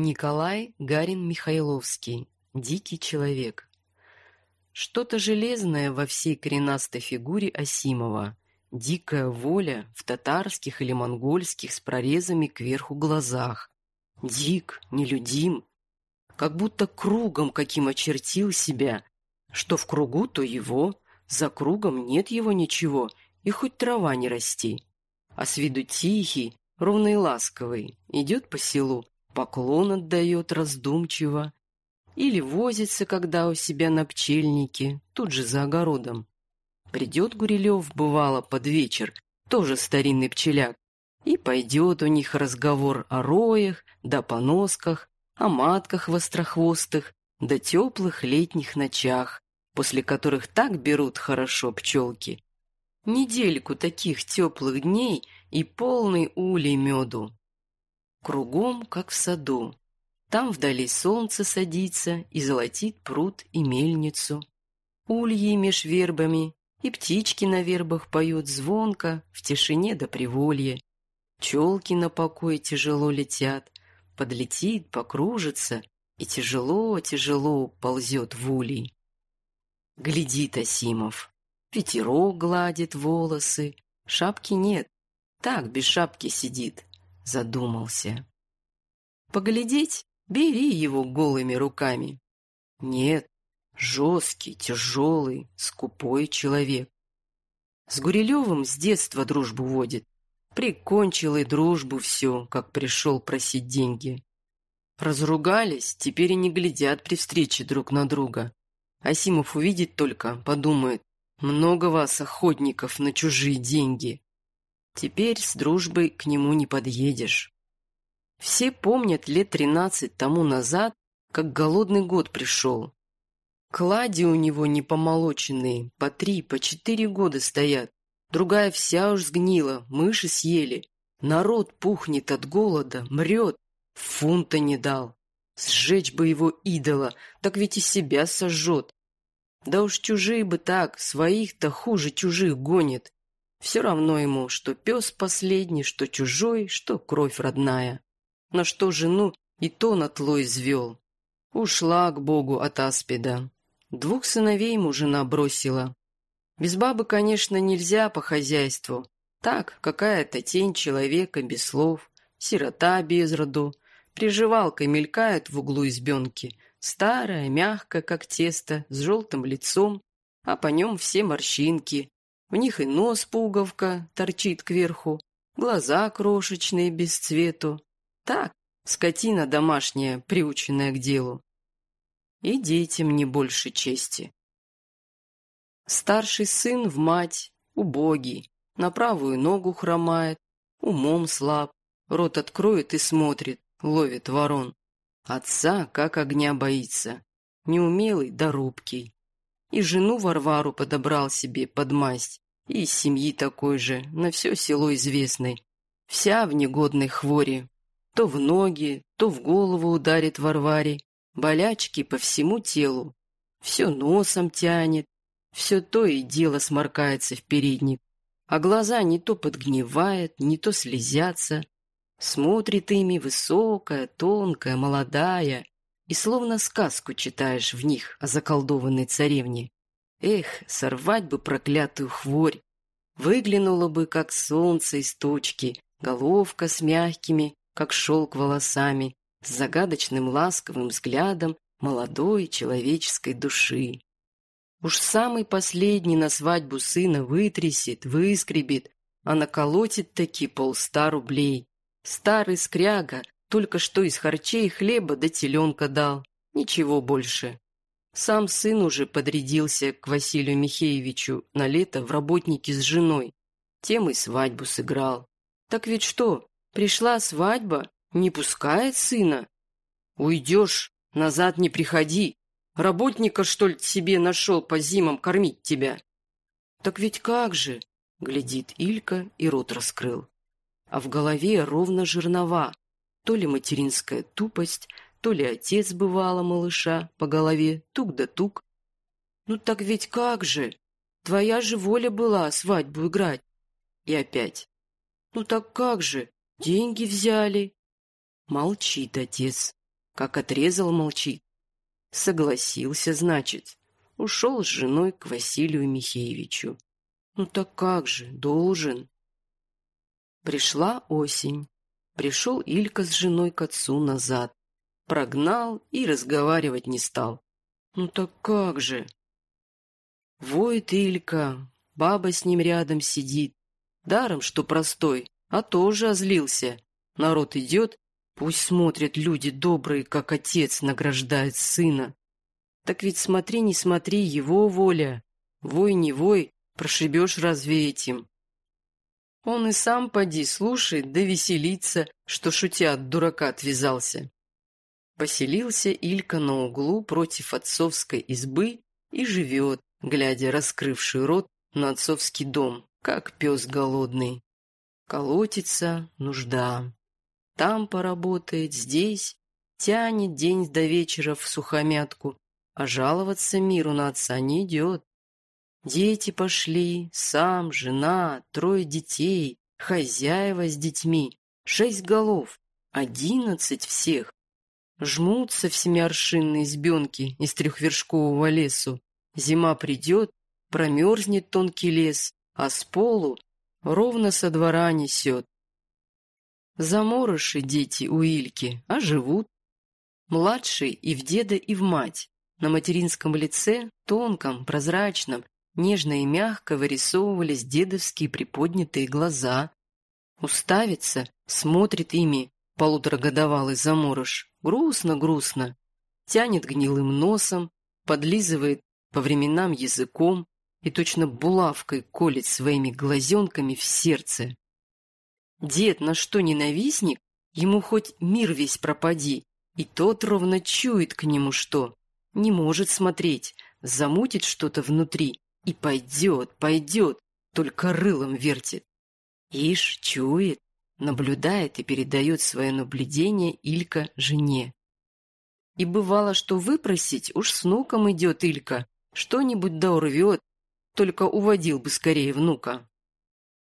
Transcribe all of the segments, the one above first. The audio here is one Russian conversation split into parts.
Николай Гарин Михайловский. Дикий человек. Что-то железное во всей коренастой фигуре Асимова. Дикая воля в татарских или монгольских с прорезами кверху глазах. Дик, нелюдим. Как будто кругом каким очертил себя. Что в кругу, то его. За кругом нет его ничего, и хоть трава не расти. А с виду тихий, ровный и ласковый, идет по селу, поклон отдает раздумчиво, или возится, когда у себя на пчельнике, тут же за огородом. Придет Гурилев, бывало, под вечер, тоже старинный пчеляк, и пойдет у них разговор о роях, да поносках, о матках вострохвостых, да теплых летних ночах, после которых так берут хорошо пчелки. Недельку таких теплых дней и полный улей меду. Кругом, как в саду. Там вдали солнце садится и золотит пруд и мельницу. Ульи меж вербами, и птички на вербах поют звонко, в тишине до приволья. Пчелки на покой тяжело летят, подлетит, покружится и тяжело-тяжело ползет в улей. Глядит Асимов. Ветерок гладит волосы, шапки нет, так без шапки сидит, задумался. Поглядеть, бери его голыми руками. Нет, жесткий, тяжелый, скупой человек. С Гурилевым с детства дружбу водит. Прикончил и дружбу все, как пришел просить деньги. Разругались, теперь и не глядят при встрече друг на друга. Асимов увидит только, подумает, много вас, охотников, на чужие деньги. Теперь с дружбой к нему не подъедешь. Все помнят лет тринадцать тому назад, как голодный год пришел. Клади у него непомолоченные, по три, по четыре года стоят. Другая вся уж сгнила, мыши съели. Народ пухнет от голода, мрет. Фунта не дал. Сжечь бы его идола, так ведь и себя сожжет. Да уж чужие бы так, своих-то хуже чужих гонит. Все равно ему, что пес последний, что чужой, что кровь родная. На что жену и то на тло извел. Ушла к богу от аспида. Двух сыновей ему жена бросила. Без бабы, конечно, нельзя по хозяйству. Так, какая-то тень человека без слов, сирота без роду, приживалкой мелькает в углу избенки, старая, мягкая, как тесто, с желтым лицом, а по нем все морщинки, в них и нос пуговка торчит кверху, глаза крошечные без цвету. Так, скотина домашняя, приученная к делу. И детям не больше чести. Старший сын в мать, убогий, на правую ногу хромает, умом слаб, рот откроет и смотрит, ловит ворон. Отца как огня боится, неумелый да робкий. И жену Варвару подобрал себе под масть, и семьи такой же, на все село известной. Вся в негодной хворе. То в ноги, то в голову ударит Варваре. Болячки по всему телу. Все носом тянет, все то и дело сморкается в передник. А глаза не то подгнивает, не то слезятся. Смотрит ими высокая, тонкая, молодая, и словно сказку читаешь в них о заколдованной царевне. Эх, сорвать бы проклятую хворь! Выглянула бы, как солнце из точки, головка с мягкими, как шелк волосами, с загадочным ласковым взглядом молодой человеческой души. Уж самый последний на свадьбу сына вытрясет, выскребет, а наколотит таки полста рублей. Старый скряга только что из харчей хлеба до да теленка дал. Ничего больше. Сам сын уже подрядился к Василию Михеевичу на лето в работники с женой. Тем и свадьбу сыграл. Так ведь что, пришла свадьба, не пускает сына? Уйдешь, назад не приходи. Работника, что ли, себе нашел по зимам кормить тебя? Так ведь как же, глядит Илька и рот раскрыл. А в голове ровно жернова. То ли материнская тупость, то ли отец бывало малыша по голове, тук да тук. Ну так ведь как же? Твоя же воля была свадьбу играть. И опять. Ну так как же? Деньги взяли. Молчит отец. как отрезал молчит. Согласился, значит. Ушел с женой к Василию Михеевичу. Ну так как же, должен. Пришла осень. Пришел Илька с женой к отцу назад. Прогнал и разговаривать не стал. Ну так как же? Воет Илька, баба с ним рядом сидит. Даром, что простой, а тоже озлился. Народ идет, пусть смотрят люди добрые, как отец награждает сына. Так ведь смотри, не смотри, его воля. Вой, не вой, прошибешь разве этим? Он и сам поди слушает, да веселится, что шутя от дурака отвязался. Поселился Илька на углу против отцовской избы и живет, глядя раскрывший рот на отцовский дом, как пес голодный. Колотится нужда. Там поработает, здесь. Тянет день до вечера в сухомятку, а жаловаться миру на отца не идет. Дети пошли, сам, жена, трое детей, хозяева с детьми, шесть голов, одиннадцать всех. Жмутся в семиаршинной избенке из трехвершкового лесу. Зима придет, промерзнет тонкий лес, а с полу ровно со двора несет. Заморыши дети у Ильки, а живут. Младший и в деда, и в мать. На материнском лице, тонком, прозрачном, нежно и мягко вырисовывались дедовские приподнятые глаза. Уставится, смотрит ими, полуторагодовалый заморож, грустно-грустно, тянет гнилым носом, подлизывает по временам языком и точно булавкой колет своими глазенками в сердце. Дед на что ненавистник, ему хоть мир весь пропади, и тот ровно чует к нему что. Не может смотреть, замутит что-то внутри, и пойдет, пойдет, только рылом вертит. Ишь, чует, наблюдает и передает свое наблюдение Илька жене. И бывало, что выпросить уж с внуком идет Илька, что-нибудь да урвет, только уводил бы скорее внука.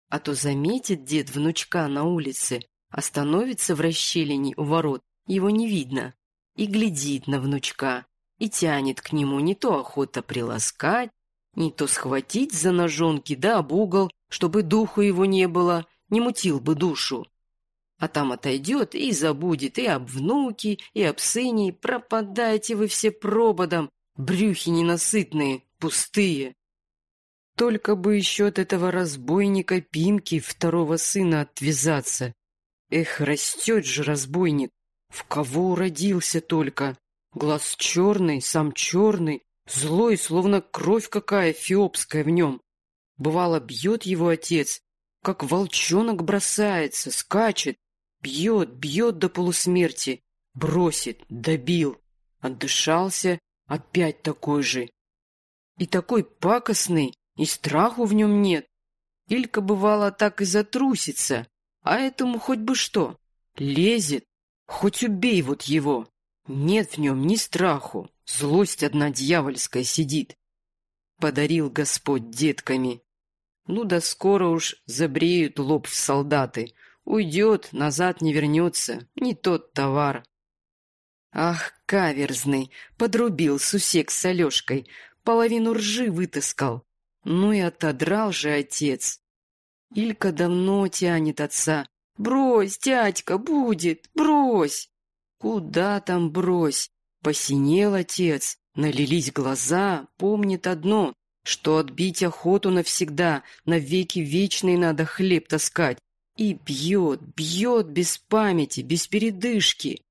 А то заметит дед внучка на улице, остановится в расщелине у ворот, его не видно, и глядит на внучка, и тянет к нему не то охота приласкать, не то схватить за ножонки да об угол, чтобы духу его не было, не мутил бы душу. А там отойдет и забудет и об внуке, и об сыне. Пропадайте вы все прободом, брюхи ненасытные, пустые. Только бы еще от этого разбойника Пимки, второго сына, отвязаться. Эх, растет же разбойник. В кого уродился только? Глаз черный, сам черный, злой, словно кровь какая фиопская в нем. Бывало, бьет его отец, как волчонок бросается, скачет, бьет, бьет до полусмерти, бросит, добил. Отдышался, опять такой же. И такой пакостный, и страху в нем нет. Илька, бывало, так и затрусится, а этому хоть бы что. Лезет, хоть убей вот его. Нет в нем ни страху, злость одна дьявольская сидит. Подарил Господь детками. Ну да скоро уж забреют лоб в солдаты. Уйдет, назад не вернется, не тот товар. Ах, каверзный, подрубил сусек с Алешкой, половину ржи вытаскал. Ну и отодрал же отец. Илька давно тянет отца. «Брось, дядька, будет, брось!» Куда там брось? Посинел отец, налились глаза, помнит одно, что отбить охоту навсегда, навеки вечный надо хлеб таскать. И бьет, бьет без памяти, без передышки.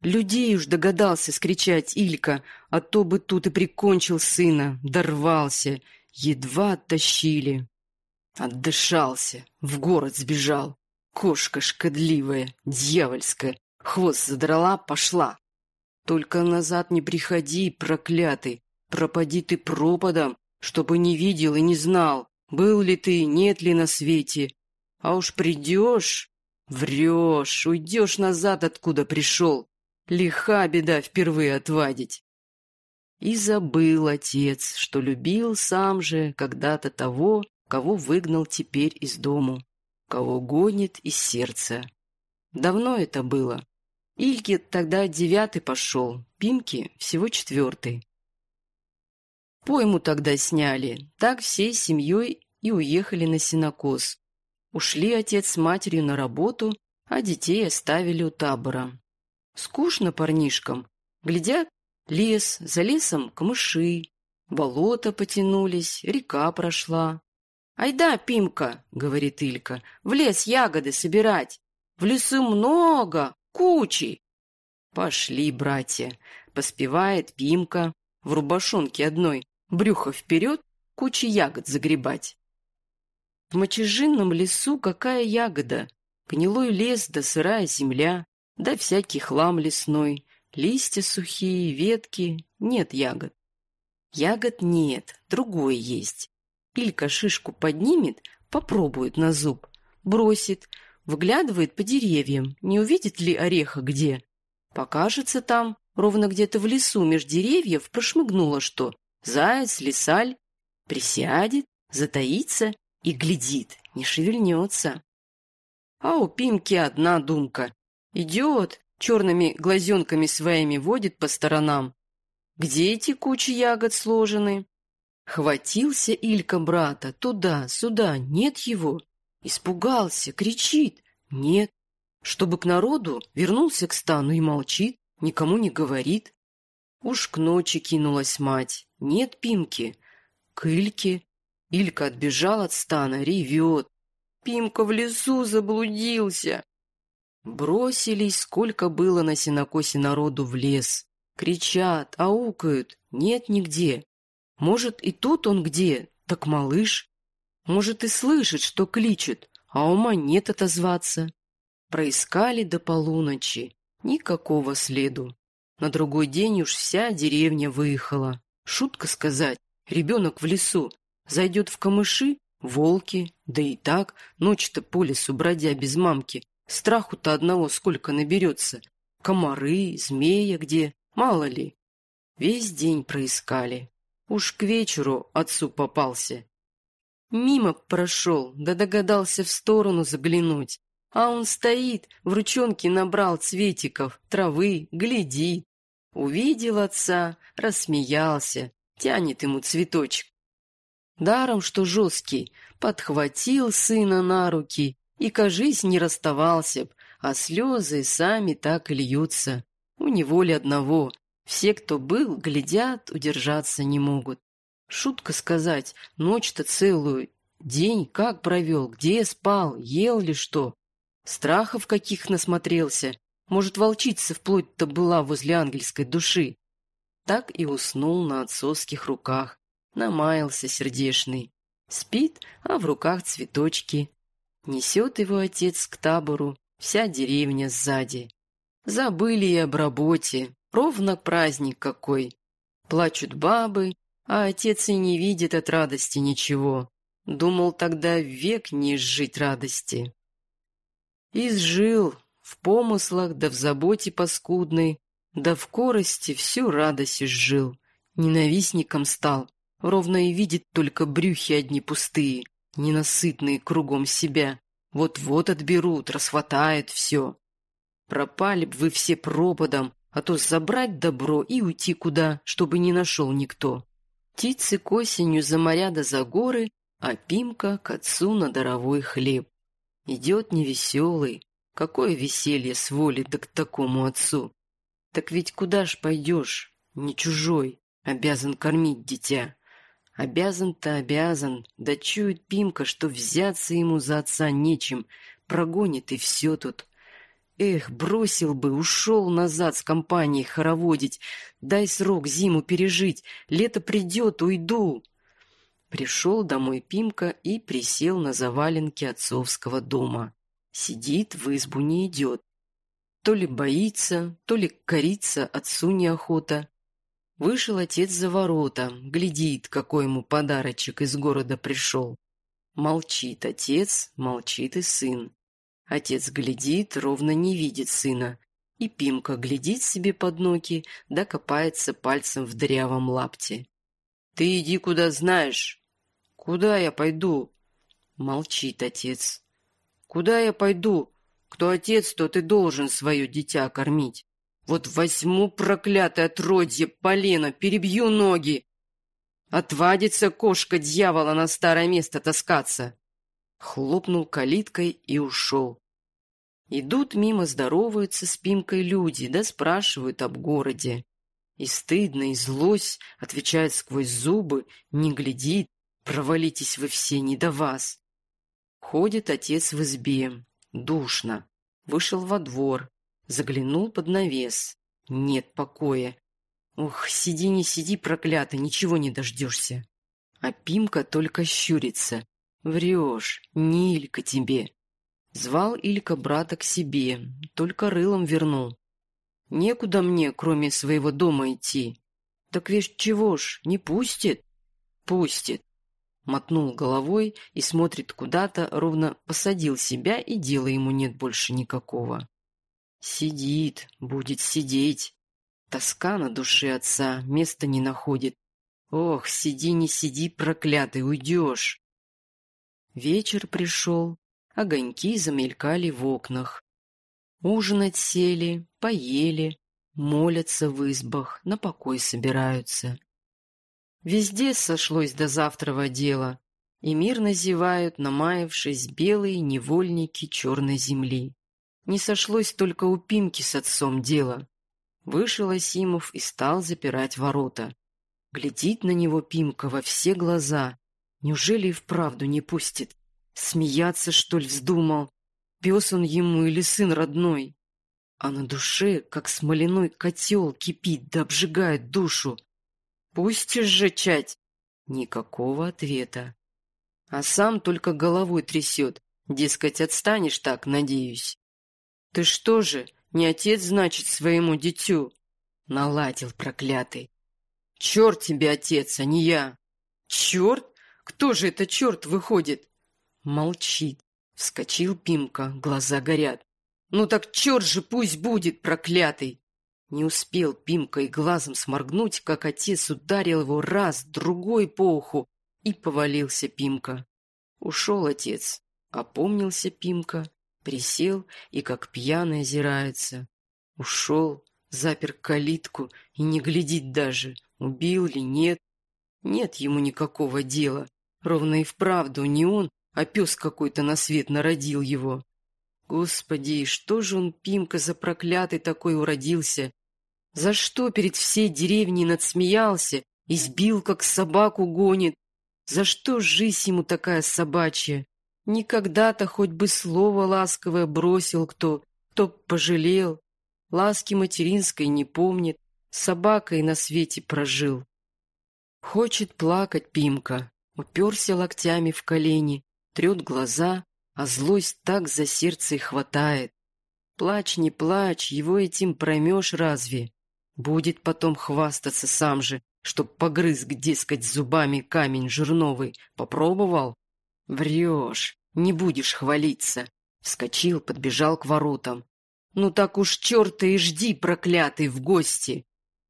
Людей уж догадался скричать Илька, а то бы тут и прикончил сына, дорвался, едва оттащили. Отдышался, в город сбежал. Кошка шкодливая, дьявольская, Хвост задрала, пошла. Только назад не приходи, проклятый. Пропади ты пропадом, чтобы не видел и не знал, был ли ты, нет ли на свете. А уж придешь, врешь, уйдешь назад, откуда пришел. Лиха беда впервые отвадить. И забыл отец, что любил сам же когда-то того, кого выгнал теперь из дому, кого гонит из сердца. Давно это было, Ильке тогда девятый пошел, Пимке всего четвертый. Пойму тогда сняли, так всей семьей и уехали на синокос. Ушли отец с матерью на работу, а детей оставили у табора. Скучно парнишкам. Глядят, лес, за лесом камыши, болота потянулись, река прошла. «Айда, Пимка», — говорит Илька, — «в лес ягоды собирать. В лесу много, кучи». «Пошли, братья», — поспевает Пимка в рубашонке одной, брюхо вперед, кучи ягод загребать. В мочежинном лесу какая ягода? Гнилой лес да сырая земля, да всякий хлам лесной, листья сухие, ветки, нет ягод. Ягод нет, другое есть. Илька шишку поднимет, попробует на зуб, бросит, выглядывает по деревьям, не увидит ли ореха где. Покажется там, ровно где-то в лесу меж деревьев прошмыгнуло что. Заяц, лисаль, присядет, затаится и глядит, не шевельнется. А у Пимки одна думка. Идет, черными глазенками своими водит по сторонам. Где эти кучи ягод сложены? Хватился Илька брата туда, сюда, нет его. Испугался, кричит, нет. Чтобы к народу, вернулся к стану и молчит, никому не говорит. Уж к ночи кинулась мать, нет Пимки. К Ильке Илька отбежал от стана, ревет. Пимка в лесу заблудился. Бросились, сколько было на сенокосе народу в лес. Кричат, аукают, нет нигде. Может, и тут он где, так малыш. Может, и слышит, что кличет, а ума нет отозваться. Проискали до полуночи. Никакого следу. На другой день уж вся деревня выехала. Шутка сказать, ребенок в лесу, Зайдет в камыши — волки, да и так, ночь-то по лесу бродя без мамки. Страху-то одного сколько наберется. Комары, змея где, мало ли. Весь день проискали. Уж к вечеру отцу попался. Мимо прошел, да догадался в сторону заглянуть. А он стоит, в ручонке набрал цветиков, травы, глядит. Увидел отца, рассмеялся, тянет ему цветочек. Даром, что жесткий, подхватил сына на руки и, кажись, не расставался б, а слезы сами так льются. У него ли одного. Все, кто был, глядят, удержаться не могут. Шутка сказать, ночь-то целую, день как провел, где спал, ел ли что. Страхов каких насмотрелся. Может, волчица вплоть-то была возле ангельской души. Так и уснул на отцовских руках намаялся сердешный. Спит, а в руках цветочки. Несет его отец к табору, вся деревня сзади. Забыли и об работе, ровно праздник какой. Плачут бабы, а отец и не видит от радости ничего. Думал тогда век не изжить радости. Изжил в помыслах, да в заботе паскудной, да в корости всю радость изжил. Ненавистником стал, Ровно и видит только брюхи одни пустые, ненасытные кругом себя. Вот-вот отберут, расхватает все. Пропали б вы все пропадом, а то забрать добро и уйти куда, чтобы не нашел никто. Птицы к осенью за моря да за горы, а Пимка к отцу на даровой хлеб. Идет невеселый, какое веселье с воли да к такому отцу. Так ведь куда ж пойдешь, не чужой, обязан кормить дитя. Обязан-то обязан, да чует Пимка, что взяться ему за отца нечем, прогонит и все тут. Эх, бросил бы, ушел назад с компанией хороводить, дай срок зиму пережить, лето придет, уйду. Пришел домой Пимка и присел на заваленке отцовского дома. Сидит, в избу не идет. То ли боится, то ли кориться отцу неохота. Вышел отец за ворота, глядит, какой ему подарочек из города пришел. Молчит отец, молчит и сын. Отец глядит, ровно не видит сына. И Пимка глядит себе под ноги, да копается пальцем в дырявом лапте. «Ты иди куда знаешь». «Куда я пойду?» Молчит отец. «Куда я пойду? Кто отец, то ты должен свое дитя кормить. Вот возьму проклятое отродье полено, перебью ноги. Отвадится кошка дьявола на старое место таскаться. Хлопнул калиткой и ушел. Идут мимо, здороваются с Пимкой люди, да спрашивают об городе. И стыдно, и злость, отвечает сквозь зубы, не глядит, провалитесь вы все, не до вас. Ходит отец в избе, душно. Вышел во двор, заглянул под навес. Нет покоя. Ух, сиди не сиди, проклятый, ничего не дождешься. А Пимка только щурится. Врешь, не Илька тебе. Звал Илька брата к себе, только рылом вернул. Некуда мне, кроме своего дома, идти. Так ведь чего ж, не пустит? Пустит. Мотнул головой и смотрит куда-то, ровно посадил себя, и дела ему нет больше никакого. Сидит, будет сидеть. Тоска на душе отца, места не находит. Ох, сиди, не сиди, проклятый, уйдешь. Вечер пришел, огоньки замелькали в окнах. Ужинать сели, поели, молятся в избах, на покой собираются. Везде сошлось до завтрава дела, и мирно зевают, намаявшись, белые невольники черной земли. Не сошлось только у Пимки с отцом дело. Вышел Асимов и стал запирать ворота. Глядит на него Пимка во все глаза. Неужели и вправду не пустит? Смеяться, что ли, вздумал? Пес он ему или сын родной? А на душе, как смоляной котел, кипит да обжигает душу. Пустишь же, чать!» Никакого ответа. А сам только головой трясет. Дескать, отстанешь так, надеюсь. «Ты что же, не отец, значит, своему дитю?» Наладил проклятый. «Черт тебе, отец, а не я!» «Черт? Кто же это черт выходит?» Молчит. Вскочил Пимка, глаза горят. «Ну так черт же пусть будет, проклятый!» Не успел Пимка и глазом сморгнуть, как отец ударил его раз, другой по уху, и повалился Пимка. Ушел отец, опомнился Пимка, присел и как пьяный озирается. Ушел, запер калитку и не глядит даже, убил ли нет. Нет ему никакого дела. Ровно и вправду не он, а пес какой-то на свет народил его. Господи, что же он, Пимка, за проклятый такой уродился? За что перед всей деревней надсмеялся, избил, как собаку гонит? За что жизнь ему такая собачья? Никогда-то хоть бы слово ласковое бросил кто, кто пожалел. Ласки материнской не помнит, собакой на свете прожил. Хочет плакать Пимка, уперся локтями в колени, трет глаза, а злость так за сердце и хватает. Плачь, не плачь, его этим проймешь разве? Будет потом хвастаться сам же, чтоб погрыз, дескать, зубами камень жирновый. Попробовал? Врешь, не будешь хвалиться. Вскочил, подбежал к воротам. Ну так уж черта и жди, проклятый, в гости.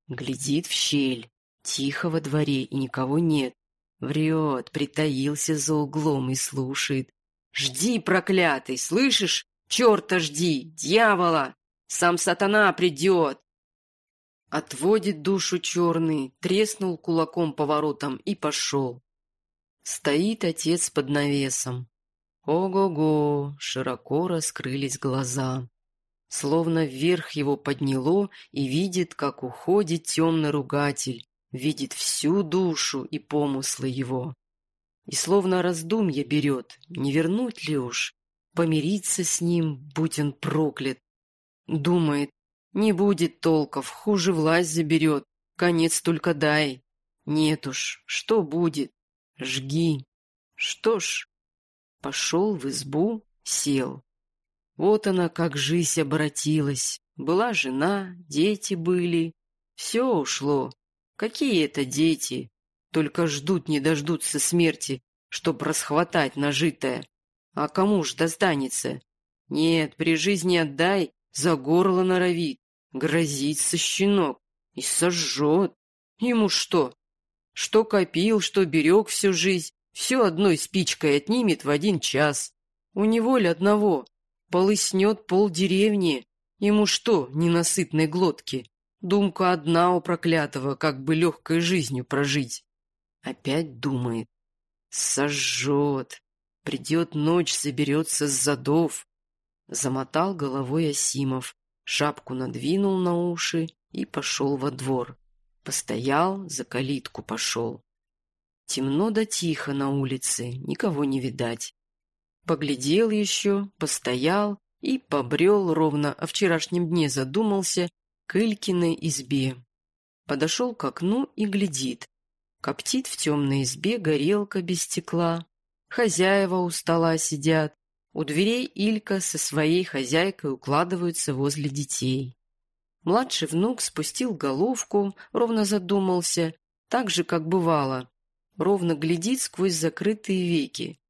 Глядит в щель. Тихо во дворе и никого нет. Врет, притаился за углом и слушает. Жди, проклятый, слышишь? Черта жди, дьявола! Сам сатана придет! Отводит душу черный, треснул кулаком по воротам и пошел. Стоит отец под навесом. Ого-го, широко раскрылись глаза. Словно вверх его подняло и видит, как уходит темный ругатель, видит всю душу и помыслы его. И словно раздумье берет, не вернуть ли уж, помириться с ним, будь он проклят. Думает, не будет толков, хуже власть заберет. Конец только дай. Нет уж, что будет? Жги. Что ж, пошел в избу, сел. Вот она, как жизнь обратилась. Была жена, дети были. Все ушло. Какие это дети? Только ждут не дождутся смерти, чтоб расхватать нажитое. А кому ж достанется? Нет, при жизни отдай, за горло норовит. Грозится щенок и сожжет. Ему что? Что копил, что берег всю жизнь, все одной спичкой отнимет в один час. У него ли одного? полыснет пол деревни. Ему что, ненасытной глотки? Думка одна у проклятого, как бы легкой жизнью прожить. Опять думает. Сожжет. Придет ночь, заберется с задов. Замотал головой Асимов, шапку надвинул на уши и пошел во двор. Постоял, за калитку пошел. Темно да тихо на улице, никого не видать. Поглядел еще, постоял и побрел ровно о вчерашнем дне задумался к Илькиной избе. Подошел к окну и глядит. Коптит в темной избе горелка без стекла. Хозяева у стола сидят. У дверей Илька со своей хозяйкой укладываются возле детей. Младший внук спустил головку, ровно задумался, так же, как бывало. Ровно глядит сквозь закрытые веки.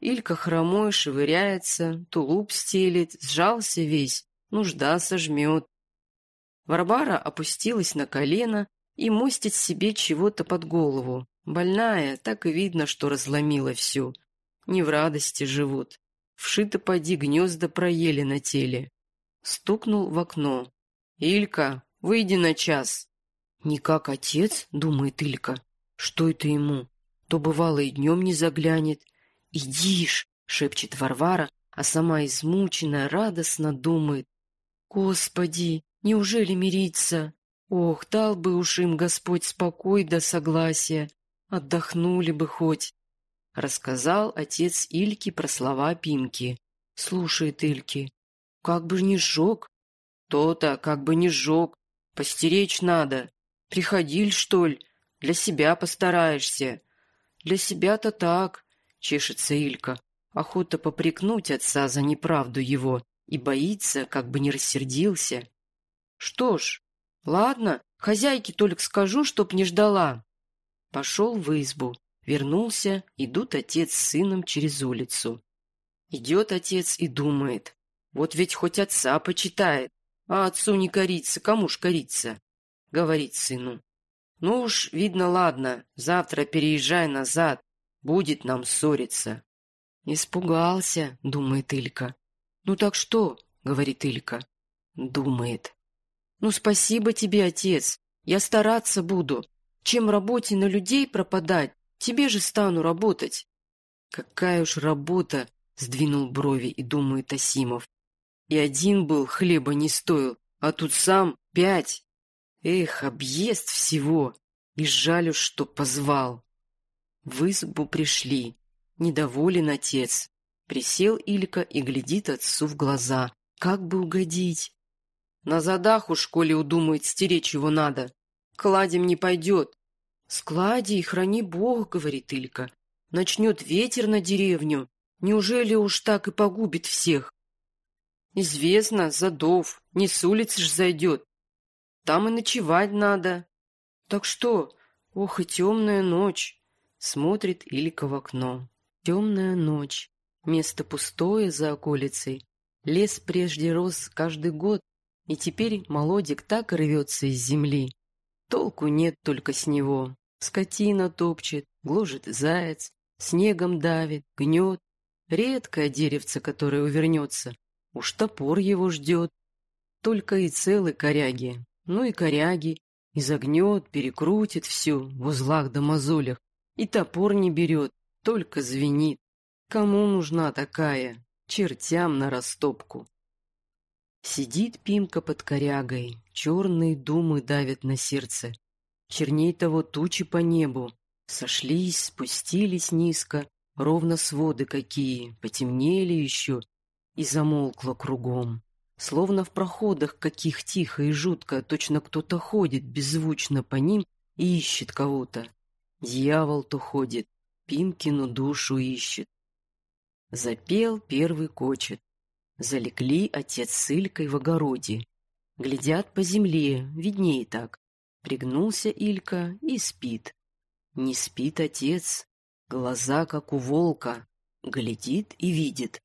Илька хромой шевыряется, тулуп стелит, сжался весь, нужда сожмет. Варвара опустилась на колено и мостит себе чего-то под голову. Больная, так и видно, что разломила всю. Не в радости живут. Вшито поди гнезда проели на теле. Стукнул в окно. «Илька, выйди на час!» «Не как отец», — думает Илька. «Что это ему? То бывало и днем не заглянет». «Идишь!» — шепчет Варвара, а сама измученная радостно думает. «Господи, неужели мириться? Ох, дал бы уж им Господь спокой да согласия, отдохнули бы хоть». Рассказал отец Ильки про слова Пимки. Слушает Ильки. «Как бы не сжег, то-то, как бы не сжег. Постеречь надо. Приходиль, что ли? Для себя постараешься. Для себя-то так, чешется Илька. Охота попрекнуть отца за неправду его и боится, как бы не рассердился. Что ж, ладно, хозяйке только скажу, чтоб не ждала. Пошел в избу. Вернулся, идут отец с сыном через улицу. Идет отец и думает. Вот ведь хоть отца почитает. А отцу не кориться, кому ж кориться? Говорит сыну. Ну уж, видно, ладно, завтра переезжай назад, будет нам ссориться. Испугался, думает Илька. Ну так что, говорит Илька. Думает. Ну спасибо тебе, отец, я стараться буду. Чем работе на людей пропадать, тебе же стану работать. Какая уж работа, сдвинул брови и думает Асимов. И один был, хлеба не стоил, а тут сам пять. Эх, объезд всего. И жалю, что позвал. В избу пришли. Недоволен отец. Присел Илька и глядит отцу в глаза. Как бы угодить? На задах у школе удумает, стеречь его надо. Кладем не пойдет. Склади и храни Бог, говорит Илька. Начнет ветер на деревню. Неужели уж так и погубит всех? Известно, Задов, не с улицы ж зайдет. Там и ночевать надо. Так что, ох и темная ночь. Смотрит Илька в окно. Темная ночь. Место пустое за околицей. Лес прежде рос каждый год, и теперь молодик так рвется из земли. Толку нет только с него. Скотина топчет, гложет заяц, снегом давит, гнет. Редкое деревце, которое увернется, Уж топор его ждет. Только и целы коряги. Ну и коряги. Изогнет, перекрутит все в узлах да мозолях. И топор не берет, только звенит. Кому нужна такая? Чертям на растопку. Сидит Пимка под корягой, черные думы давят на сердце. Черней того тучи по небу. Сошлись, спустились низко, ровно своды какие, потемнели еще, и замолкло кругом. Словно в проходах каких тихо и жутко, точно кто-то ходит беззвучно по ним и ищет кого-то. Дьявол-то ходит, Пимкину душу ищет. Запел первый кочет. Залегли отец с Илькой в огороде. Глядят по земле, виднее так. Пригнулся Илька и спит. Не спит отец, глаза как у волка. Глядит и видит.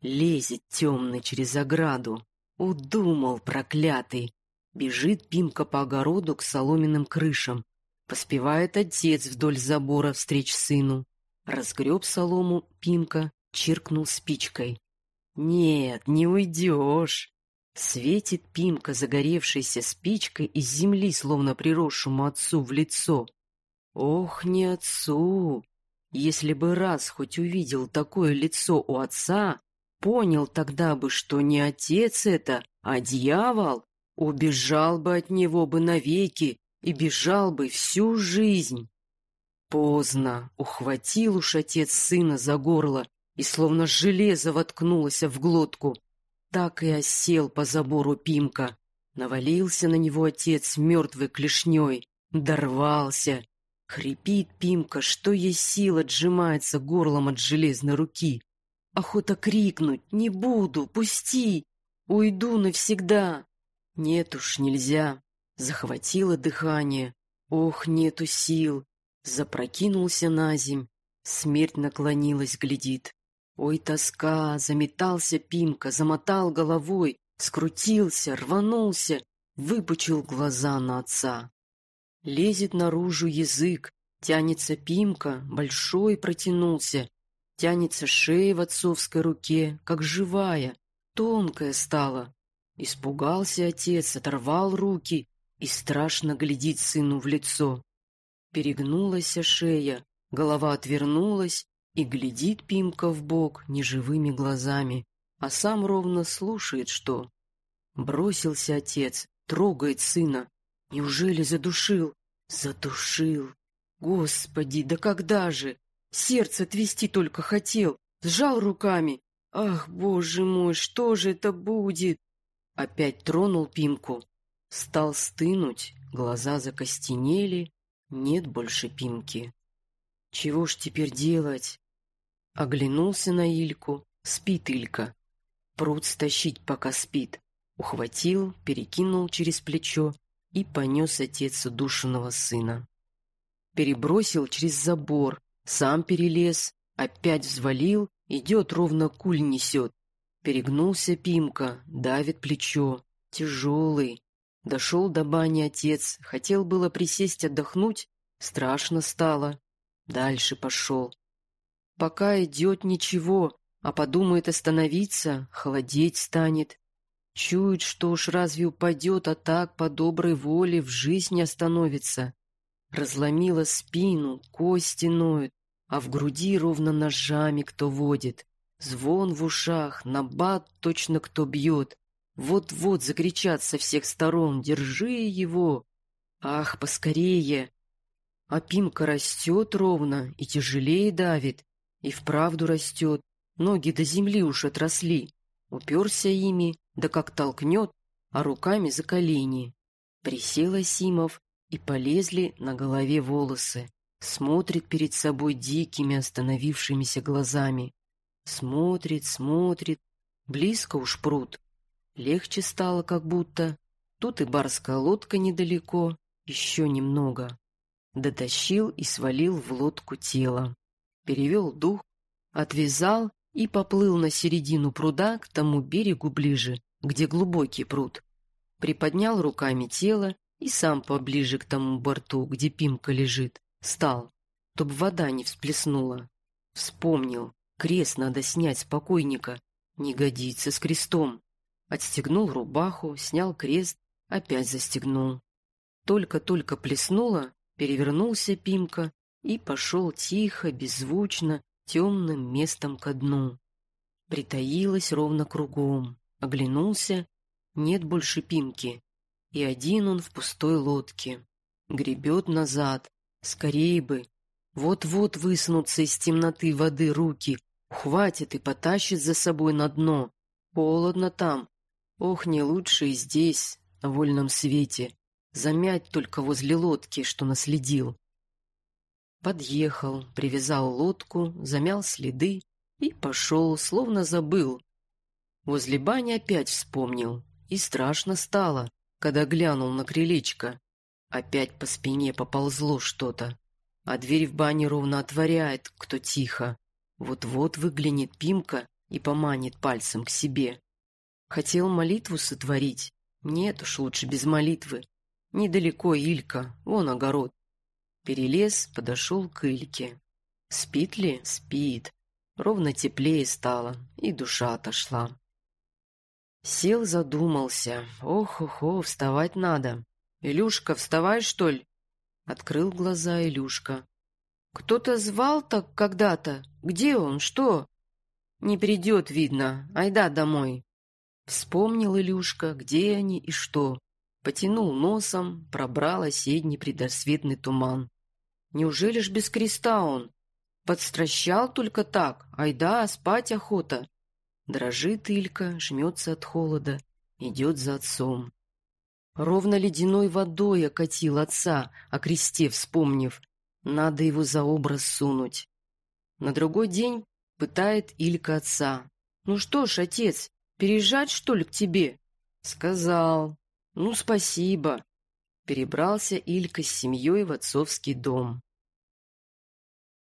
Лезет темный через ограду. Удумал, проклятый. Бежит Пимка по огороду к соломенным крышам. Поспевает отец вдоль забора встреч сыну. Разгреб солому Пимка, чиркнул спичкой. Нет, не уйдешь. Светит Пимка, загоревшейся спичкой из земли, словно приросшему отцу в лицо. Ох, не отцу! Если бы раз хоть увидел такое лицо у отца, понял тогда бы, что не отец это, а дьявол, убежал бы от него бы навеки и бежал бы всю жизнь. Поздно, ухватил уж отец сына за горло и словно железо воткнулось в глотку. Так и осел по забору Пимка. Навалился на него отец мертвой клешней, дорвался. Хрипит Пимка, что есть сил, отжимается горлом от железной руки. Охота крикнуть «Не буду! Пусти! Уйду навсегда!» Нет уж, нельзя. Захватило дыхание. Ох, нету сил. Запрокинулся на земь. Смерть наклонилась, глядит. Ой, тоска! Заметался Пимка, замотал головой, скрутился, рванулся, выпучил глаза на отца. Лезет наружу язык, тянется Пимка, большой протянулся, тянется шея в отцовской руке, как живая, тонкая стала. Испугался отец, оторвал руки и страшно глядит сыну в лицо. Перегнулась шея, голова отвернулась, и глядит Пимка в бок неживыми глазами, а сам ровно слушает, что... Бросился отец, трогает сына. Неужели задушил? Задушил. Господи, да когда же? Сердце отвести только хотел. Сжал руками. Ах, боже мой, что же это будет? Опять тронул Пимку. Стал стынуть, глаза закостенели. Нет больше Пимки. Чего ж теперь делать? Оглянулся на Ильку. Спит Илька. Пруд стащить, пока спит. Ухватил, перекинул через плечо и понес отец удушенного сына. Перебросил через забор, сам перелез, опять взвалил, идет ровно куль несет. Перегнулся Пимка, давит плечо. Тяжелый. Дошел до бани отец, хотел было присесть отдохнуть, страшно стало. Дальше пошел. Пока идет ничего, а подумает остановиться, холодеть станет. Чует, что уж разве упадет, а так по доброй воле в жизни остановится. Разломила спину, кости ноют, а в груди ровно ножами кто водит. Звон в ушах, набат точно кто бьет. Вот-вот закричат со всех сторон «Держи его!» Ах, поскорее! А Пимка растет ровно и тяжелее давит, и вправду растет. Ноги до земли уж отросли. Уперся ими, да как толкнет, а руками за колени. Присел Симов, и полезли на голове волосы. Смотрит перед собой дикими остановившимися глазами. Смотрит, смотрит. Близко уж пруд. Легче стало как будто. Тут и барская лодка недалеко. Еще немного. Дотащил и свалил в лодку тело. Перевел дух, отвязал и поплыл на середину пруда к тому берегу ближе, где глубокий пруд. Приподнял руками тело и сам поближе к тому борту, где Пимка лежит. Стал, чтоб вода не всплеснула. Вспомнил, Крест надо снять с покойника. Не годится с крестом. Отстегнул рубаху, снял крест, опять застегнул. Только-только плеснуло, перевернулся Пимка и пошел тихо, беззвучно, темным местом ко дну. Притаилась ровно кругом. Оглянулся. Нет больше Пимки. И один он в пустой лодке. Гребет назад. Скорее бы, вот-вот высунутся из темноты воды руки, ухватит и потащит за собой на дно. Холодно там. Ох, не лучше и здесь, на вольном свете. Замять только возле лодки, что наследил. Подъехал, привязал лодку, замял следы и пошел, словно забыл. Возле бани опять вспомнил, и страшно стало, когда глянул на крылечко. Опять по спине поползло что-то а дверь в бане ровно отворяет, кто тихо. Вот-вот выглянет Пимка и поманит пальцем к себе. Хотел молитву сотворить? Нет уж, лучше без молитвы. Недалеко Илька, вон огород. Перелез, подошел к Ильке. Спит ли? Спит. Ровно теплее стало, и душа отошла. Сел, задумался. Ох-охо, вставать надо. «Илюшка, вставай, что ли?» Открыл глаза Илюшка. «Кто-то звал так когда-то? Где он? Что?» «Не придет, видно. Айда домой». Вспомнил Илюшка, где они и что. Потянул носом, пробрал осенний предосветный туман. Неужели ж без креста он? Подстращал только так, айда, спать охота. Дрожит Илька, жмется от холода, идет за отцом. Ровно ледяной водой окатил отца, о кресте вспомнив. Надо его за образ сунуть. На другой день пытает Илька отца. «Ну что ж, отец, переезжать, что ли, к тебе?» Сказал. «Ну, спасибо». Перебрался Илька с семьей в отцовский дом.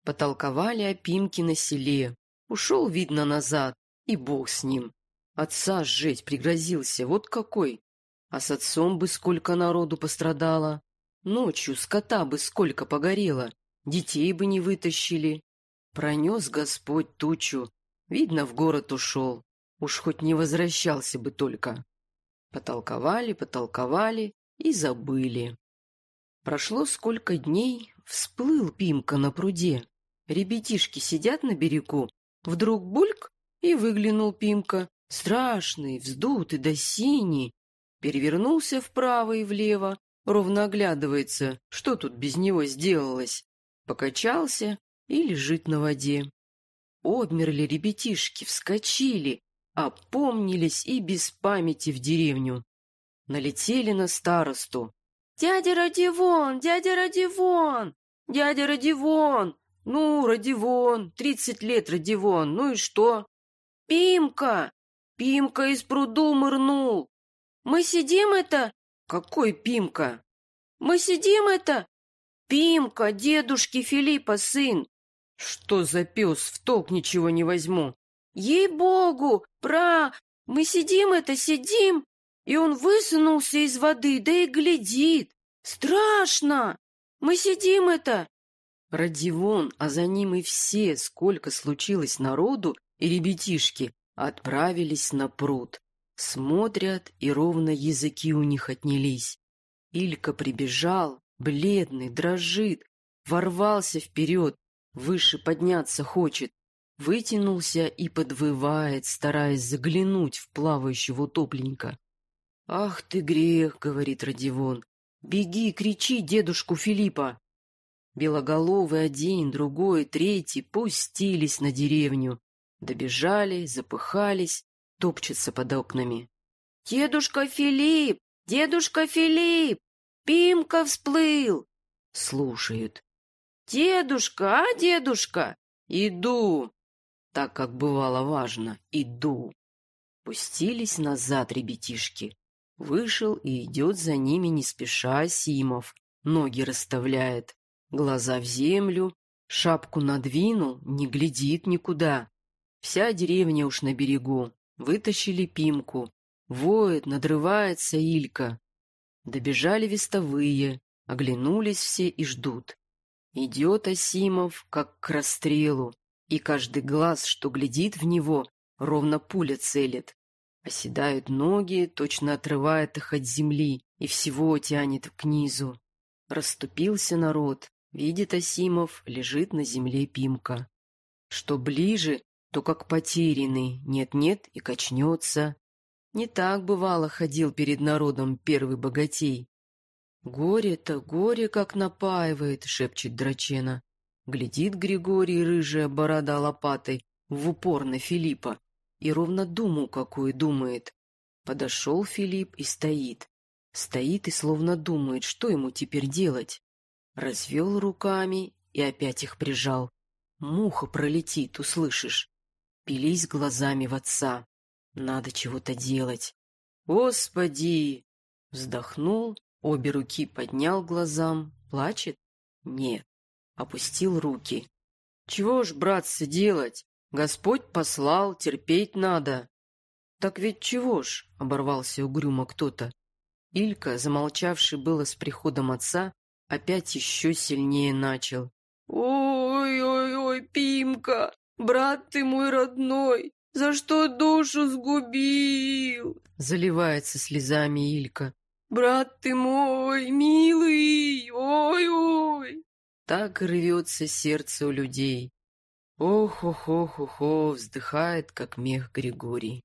Потолковали о Пимке на селе. Ушел, видно, назад, и бог с ним. Отца сжечь пригрозился, вот какой. А с отцом бы сколько народу пострадало. Ночью скота бы сколько погорело, детей бы не вытащили. Пронес Господь тучу, видно, в город ушел. Уж хоть не возвращался бы только. Потолковали, потолковали и забыли. Прошло сколько дней, всплыл Пимка на пруде. Ребятишки сидят на берегу. Вдруг бульк, и выглянул Пимка, страшный, вздутый да синий. Перевернулся вправо и влево, ровно оглядывается, что тут без него сделалось. Покачался и лежит на воде. Обмерли ребятишки, вскочили, опомнились и без памяти в деревню. Налетели на старосту. «Дядя Радивон! Дядя Радивон! Дядя Радивон! Ну, Радивон! Тридцать лет Радивон! Ну и что?» «Пимка! Пимка из пруду мырнул! Мы сидим это...» «Какой Пимка?» «Мы сидим это...» «Пимка, дедушки Филиппа сын!» «Что за пес? В толк ничего не возьму!» «Ей-богу! Пра! Мы сидим это, сидим!» И он высунулся из воды, да и глядит. Страшно! Мы сидим это... Радивон, а за ним и все, сколько случилось народу, и ребятишки, отправились на пруд. Смотрят, и ровно языки у них отнялись. Илька прибежал, бледный, дрожит, ворвался вперед, выше подняться хочет, вытянулся и подвывает, стараясь заглянуть в плавающего утопленника. «Ах ты грех!» — говорит Родивон. «Беги, кричи дедушку Филиппа!» Белоголовый один, другой, третий пустились на деревню. Добежали, запыхались, топчутся под окнами. «Дедушка Филипп! Дедушка Филипп! Пимка всплыл!» Слушают. «Дедушка, а, дедушка?» «Иду!» Так как бывало важно, иду. Пустились назад ребятишки. Вышел и идет за ними не спеша Симов, ноги расставляет, глаза в землю, шапку надвинул, не глядит никуда. Вся деревня уж на берегу, вытащили Пимку. Воет, надрывается Илька. Добежали вестовые, оглянулись все и ждут. Идет Асимов, как к расстрелу, и каждый глаз, что глядит в него, ровно пуля целит. Оседают ноги, точно отрывает их от земли, и всего тянет к низу. Раступился народ. Видит Асимов, лежит на земле Пимка. Что ближе, то как потерянный, нет-нет и качнется. Не так бывало ходил перед народом первый богатей. «Горе-то, горе как напаивает», — шепчет Драчена. Глядит Григорий, рыжая борода лопатой, в упор на Филиппа и ровно думу какую думает. Подошел Филипп и стоит. Стоит и словно думает, что ему теперь делать. Развел руками и опять их прижал. Муха пролетит, услышишь. Пились глазами в отца. Надо чего-то делать. Господи! Вздохнул, обе руки поднял глазам. Плачет? Нет. Опустил руки. Чего ж, братцы, делать? Господь послал, терпеть надо. Так ведь чего ж, оборвался угрюмо кто-то. Илька, замолчавший было с приходом отца, опять еще сильнее начал. «Ой-ой-ой, Пимка! Брат ты мой родной, за что душу сгубил?» Заливается слезами Илька. «Брат ты мой, милый, ой-ой!» Так рвется сердце у людей. Ох-ох-ох-ох, вздыхает, как мех Григорий.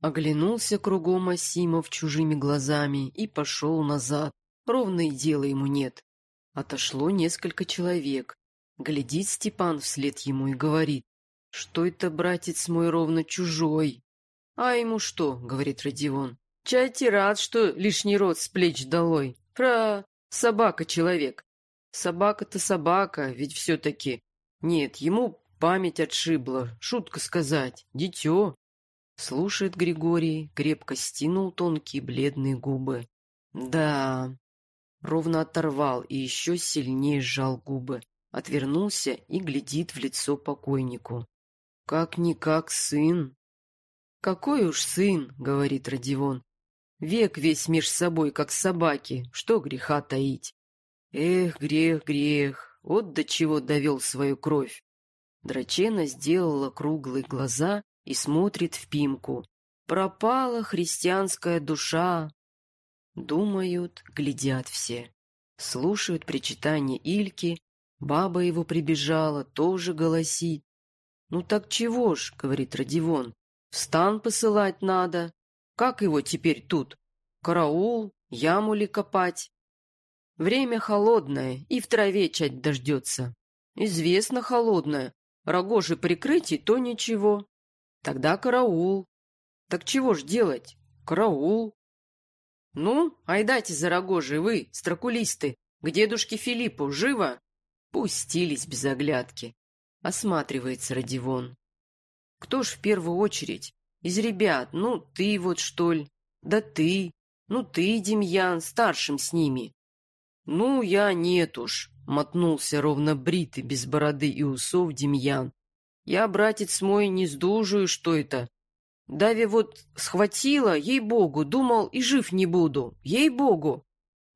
Оглянулся кругом Асимов чужими глазами и пошел назад. Ровно и дела ему нет. Отошло несколько человек. Глядит Степан вслед ему и говорит, что это, братец мой, ровно чужой. А ему что, говорит Родион, чай рад, что лишний род с плеч долой. Про собака-человек. Собака-то собака, ведь все-таки. Нет, ему память отшибла, шутка сказать, дитё. Слушает Григорий, крепко стянул тонкие бледные губы. Да, ровно оторвал и еще сильнее сжал губы. Отвернулся и глядит в лицо покойнику. Как-никак сын. Какой уж сын, говорит Родион. Век весь меж собой, как собаки, что греха таить. Эх, грех, грех, вот до чего довел свою кровь. Драчена сделала круглые глаза и смотрит в Пимку. Пропала христианская душа. Думают, глядят все. Слушают причитания Ильки. Баба его прибежала, тоже голосит. «Ну так чего ж?» — говорит Родивон. «В стан посылать надо. Как его теперь тут? Караул? Яму ли копать?» Время холодное, и в траве чать дождется. Известно холодное. Рогожи прикрытий, то ничего. Тогда караул. Так чего ж делать? Караул. Ну, айдайте за рогожи вы, строкулисты, к дедушке Филиппу, живо? Пустились без оглядки. Осматривается Родивон. Кто ж в первую очередь? Из ребят, ну, ты вот, что ли? Да ты. Ну, ты, Демьян, старшим с ними. Ну, я нет уж, мотнулся ровно бритый, без бороды и усов Демьян. Я, братец мой, не сдужую, что это. Дави вот схватила, ей-богу, думал, и жив не буду, ей-богу.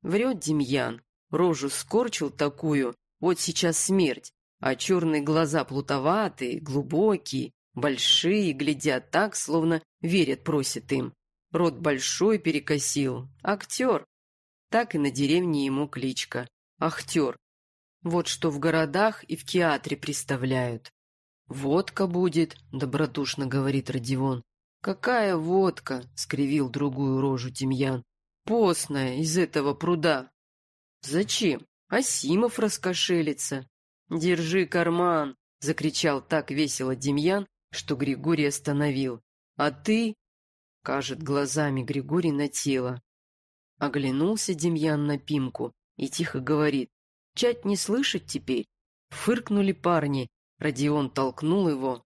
Врет Демьян, рожу скорчил такую, вот сейчас смерть, а черные глаза плутоватые, глубокие, большие, глядят так, словно верят просит им. Рот большой перекосил. Актер. Так и на деревне ему кличка. Ахтер. Вот что в городах и в театре представляют. «Водка будет», — добродушно говорит Родион. «Какая водка?» — скривил другую рожу Тимьян. «Постная, из этого пруда». «Зачем? Асимов раскошелится». «Держи карман!» — закричал так весело Демьян, что Григорий остановил. «А ты...» — кажет глазами Григорий на тело. Оглянулся Демьян на Пимку и тихо говорит. «Чать не слышать теперь?» Фыркнули парни, Родион толкнул его.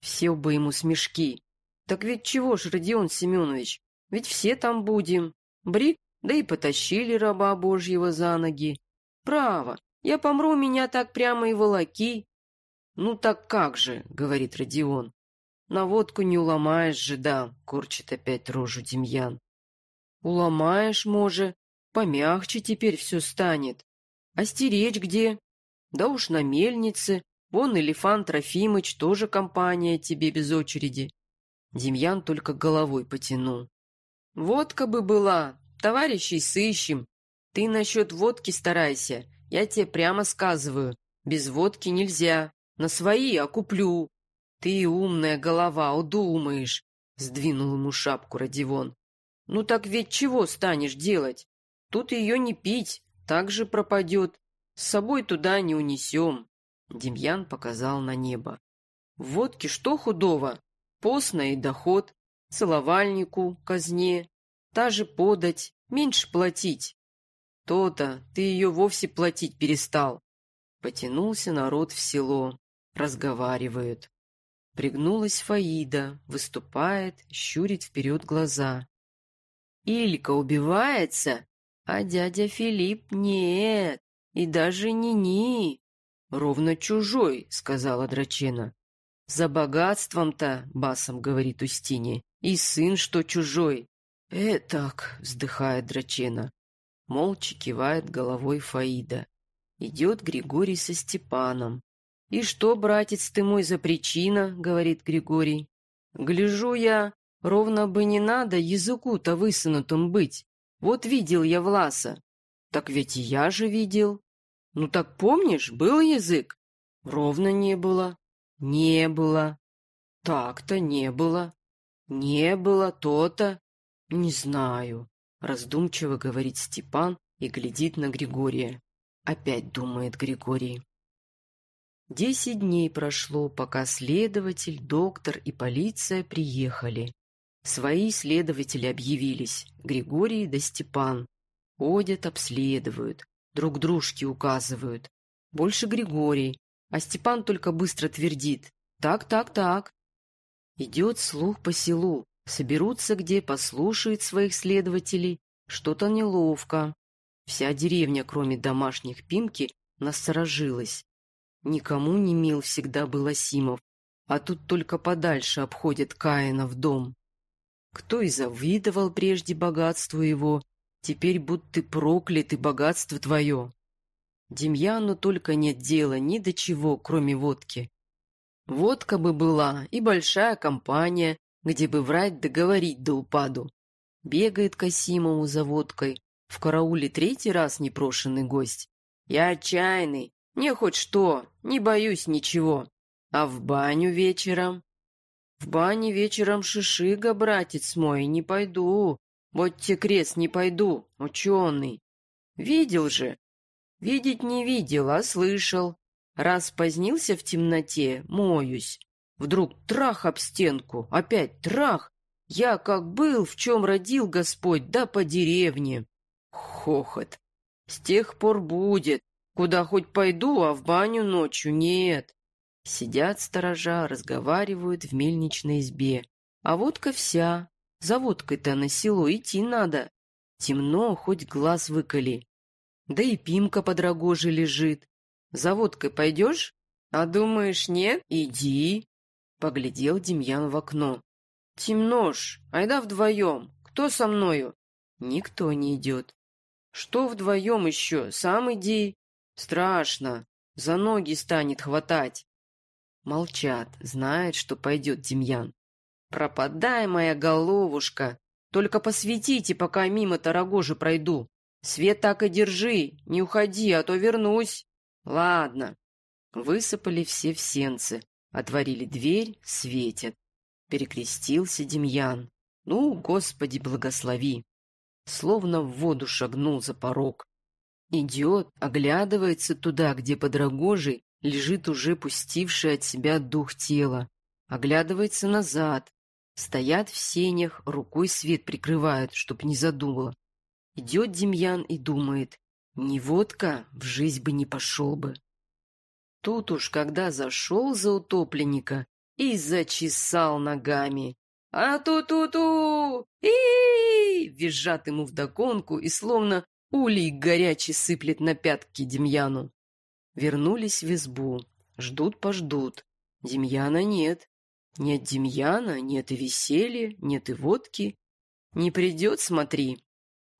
Все бы ему смешки. Так ведь чего ж, Родион Семенович, ведь все там будем. Брик, да и потащили раба Божьего за ноги. Право, я помру, меня так прямо и волоки. Ну так как же, говорит Родион. На водку не уломаешь же, да, корчит опять рожу Демьян. Уломаешь, може, помягче теперь все станет. А стеречь где? Да уж на мельнице, Вон Элефант Трофимыч, тоже компания тебе без очереди. Демьян только головой потянул. Водка бы была, товарищей сыщем. Ты насчет водки старайся, я тебе прямо сказываю. Без водки нельзя, на свои окуплю. Ты умная голова, удумаешь, сдвинул ему шапку Родивон. Ну так ведь чего станешь делать? Тут ее не пить, так же пропадет. С собой туда не унесем. Демьян показал на небо. В водке что худого? Постно и доход, целовальнику, казне, та же подать, меньше платить. То-то, ты ее вовсе платить перестал. Потянулся народ в село, разговаривают. Пригнулась Фаида, выступает, щурит вперед глаза. Илька убивается, а дядя Филипп нет, и даже не-ни. «Ровно чужой», — сказала Драчена. «За богатством-то», — басом говорит Устине, — «и сын, что чужой». «Э, так», — вздыхает Драчена. Молча кивает головой Фаида. Идет Григорий со Степаном. «И что, братец ты мой, за причина?» — говорит Григорий. «Гляжу я, ровно бы не надо языку-то высунутым быть. Вот видел я Власа». «Так ведь и я же видел». «Ну так помнишь, был язык?» «Ровно не было». «Не было». «Так-то не было». «Не было то-то». «Не знаю», — раздумчиво говорит Степан и глядит на Григория. Опять думает Григорий. Десять дней прошло, пока следователь, доктор и полиция приехали. Свои следователи объявились, Григорий да Степан. Ходят, обследуют, друг дружке указывают. Больше Григорий, а Степан только быстро твердит «так, так, так». Идет слух по селу, соберутся где, послушают своих следователей. Что-то неловко. Вся деревня, кроме домашних Пимки, насторожилась. Никому не мил всегда был Асимов, а тут только подальше обходят Каина в дом. Кто и завидовал прежде богатству его, теперь будто проклят и богатство твое. Демьяну только нет дела ни до чего, кроме водки. Водка бы была и большая компания, где бы врать да говорить до упаду. Бегает Касимову за водкой, в карауле третий раз непрошенный гость. Я отчаянный, мне хоть что, не боюсь ничего. А в баню вечером? В бане вечером шишига, братец мой, не пойду. Будьте крест, не пойду, ученый. Видел же. Видеть не видел, а слышал. Раз позднился в темноте, моюсь. Вдруг трах об стенку, опять трах. Я как был, в чем родил Господь, да по деревне. Хохот. С тех пор будет. Куда хоть пойду, а в баню ночью нет. Сидят сторожа, разговаривают в мельничной избе. А водка вся. За водкой-то на село идти надо. Темно, хоть глаз выколи. Да и Пимка под рогожей лежит. За водкой пойдешь? А думаешь, нет? Иди. Поглядел Демьян в окно. Темно ж, айда вдвоем. Кто со мною? Никто не идет. Что вдвоем еще? Сам иди. Страшно. За ноги станет хватать. Молчат, знает, что пойдет Демьян. Пропадай, моя головушка. Только посветите, пока мимо Тарагожи пройду. Свет так и держи, не уходи, а то вернусь. Ладно. Высыпали все в сенцы, отворили дверь, светят. Перекрестился Демьян. Ну, Господи, благослови. Словно в воду шагнул за порог. Идет, оглядывается туда, где под рогожей лежит уже пустивший от себя дух тела. Оглядывается назад. Стоят в сенях, рукой свет прикрывают, чтоб не задуло. Идет Демьян и думает, не водка, в жизнь бы не пошел бы. Тут уж, когда зашел за утопленника и зачесал ногами. «А ту-ту-ту! и Визжат ему вдогонку и словно улей горячий сыплет на пятки Демьяну. Вернулись в избу. Ждут-пождут. Демьяна нет. Нет Демьяна, нет и веселья, нет и водки. Не придет, смотри.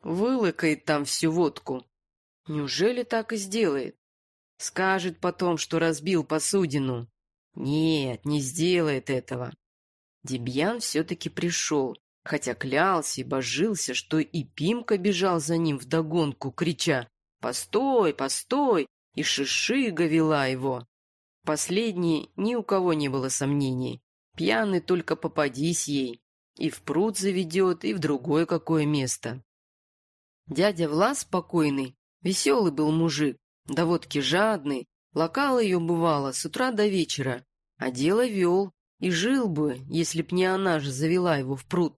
Вылыкает там всю водку. Неужели так и сделает? Скажет потом, что разбил посудину. Нет, не сделает этого. Демьян все-таки пришел, хотя клялся и божился, что и Пимка бежал за ним вдогонку, крича «Постой, постой!» И Шишига вела его. Последней ни у кого не было сомнений. Пьяный только попадись ей. И в пруд заведет, и в другое какое место. Дядя Влас спокойный, веселый был мужик, да водки жадный, лакал ее бывало с утра до вечера, а дело вел, и жил бы, если б не она же завела его в пруд.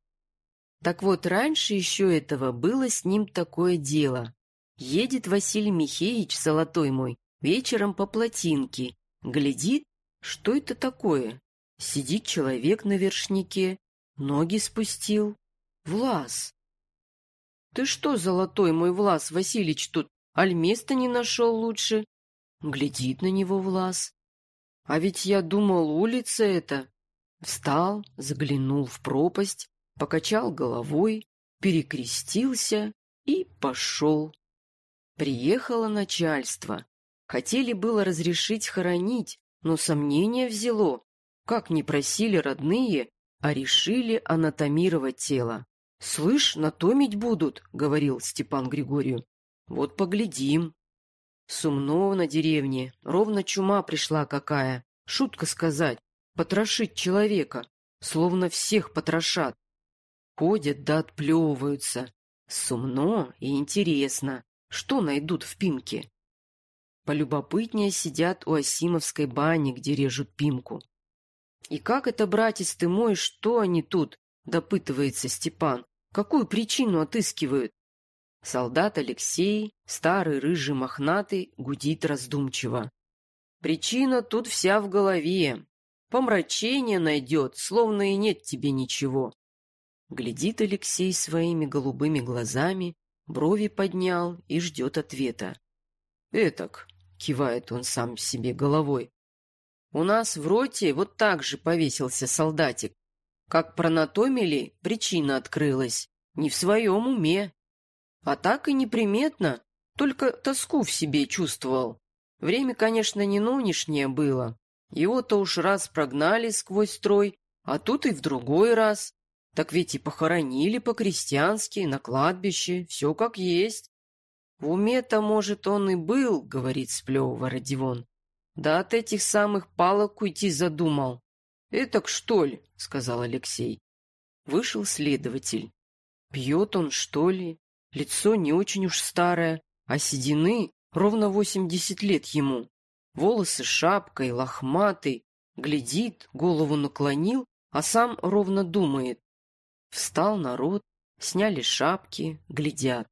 Так вот, раньше еще этого было с ним такое дело. Едет Василий Михеевич, золотой мой, вечером по плотинке. Глядит, что это такое? Сидит человек на вершнике, ноги спустил. Влас. Ты что, золотой мой Влас Васильич, тут аль места не нашел лучше? Глядит на него Влас. А ведь я думал, улица это. Встал, заглянул в пропасть, покачал головой, перекрестился и пошел. Приехало начальство. Хотели было разрешить хоронить, но сомнение взяло. Как не просили родные, а решили анатомировать тело. «Слышь, натомить будут», — говорил Степан Григорию. «Вот поглядим». Сумно на деревне, ровно чума пришла какая. Шутка сказать, потрошить человека, словно всех потрошат. Ходят да отплевываются. Сумно и интересно, что найдут в пимке. Полюбопытнее сидят у Осимовской бани, где режут пимку. «И как это, братец ты мой, что они тут?» — допытывается Степан. «Какую причину отыскивают?» Солдат Алексей, старый рыжий мохнатый, гудит раздумчиво. «Причина тут вся в голове. Помрачение найдет, словно и нет тебе ничего». Глядит Алексей своими голубыми глазами, брови поднял и ждет ответа. «Этак», — кивает он сам себе головой, у нас в роте вот так же повесился солдатик. Как пронатомили, причина открылась. Не в своем уме. А так и неприметно, только тоску в себе чувствовал. Время, конечно, не нынешнее было. Его-то уж раз прогнали сквозь строй, а тут и в другой раз. Так ведь и похоронили по-крестьянски, на кладбище, все как есть. В уме-то, может, он и был, говорит сплевывая Родивон. Да от этих самых палок уйти задумал. «Этак что ли?» — сказал Алексей. Вышел следователь. Пьет он, что ли? Лицо не очень уж старое, а седины ровно восемьдесят лет ему. Волосы шапкой, лохматый, глядит, голову наклонил, а сам ровно думает. Встал народ, сняли шапки, глядят.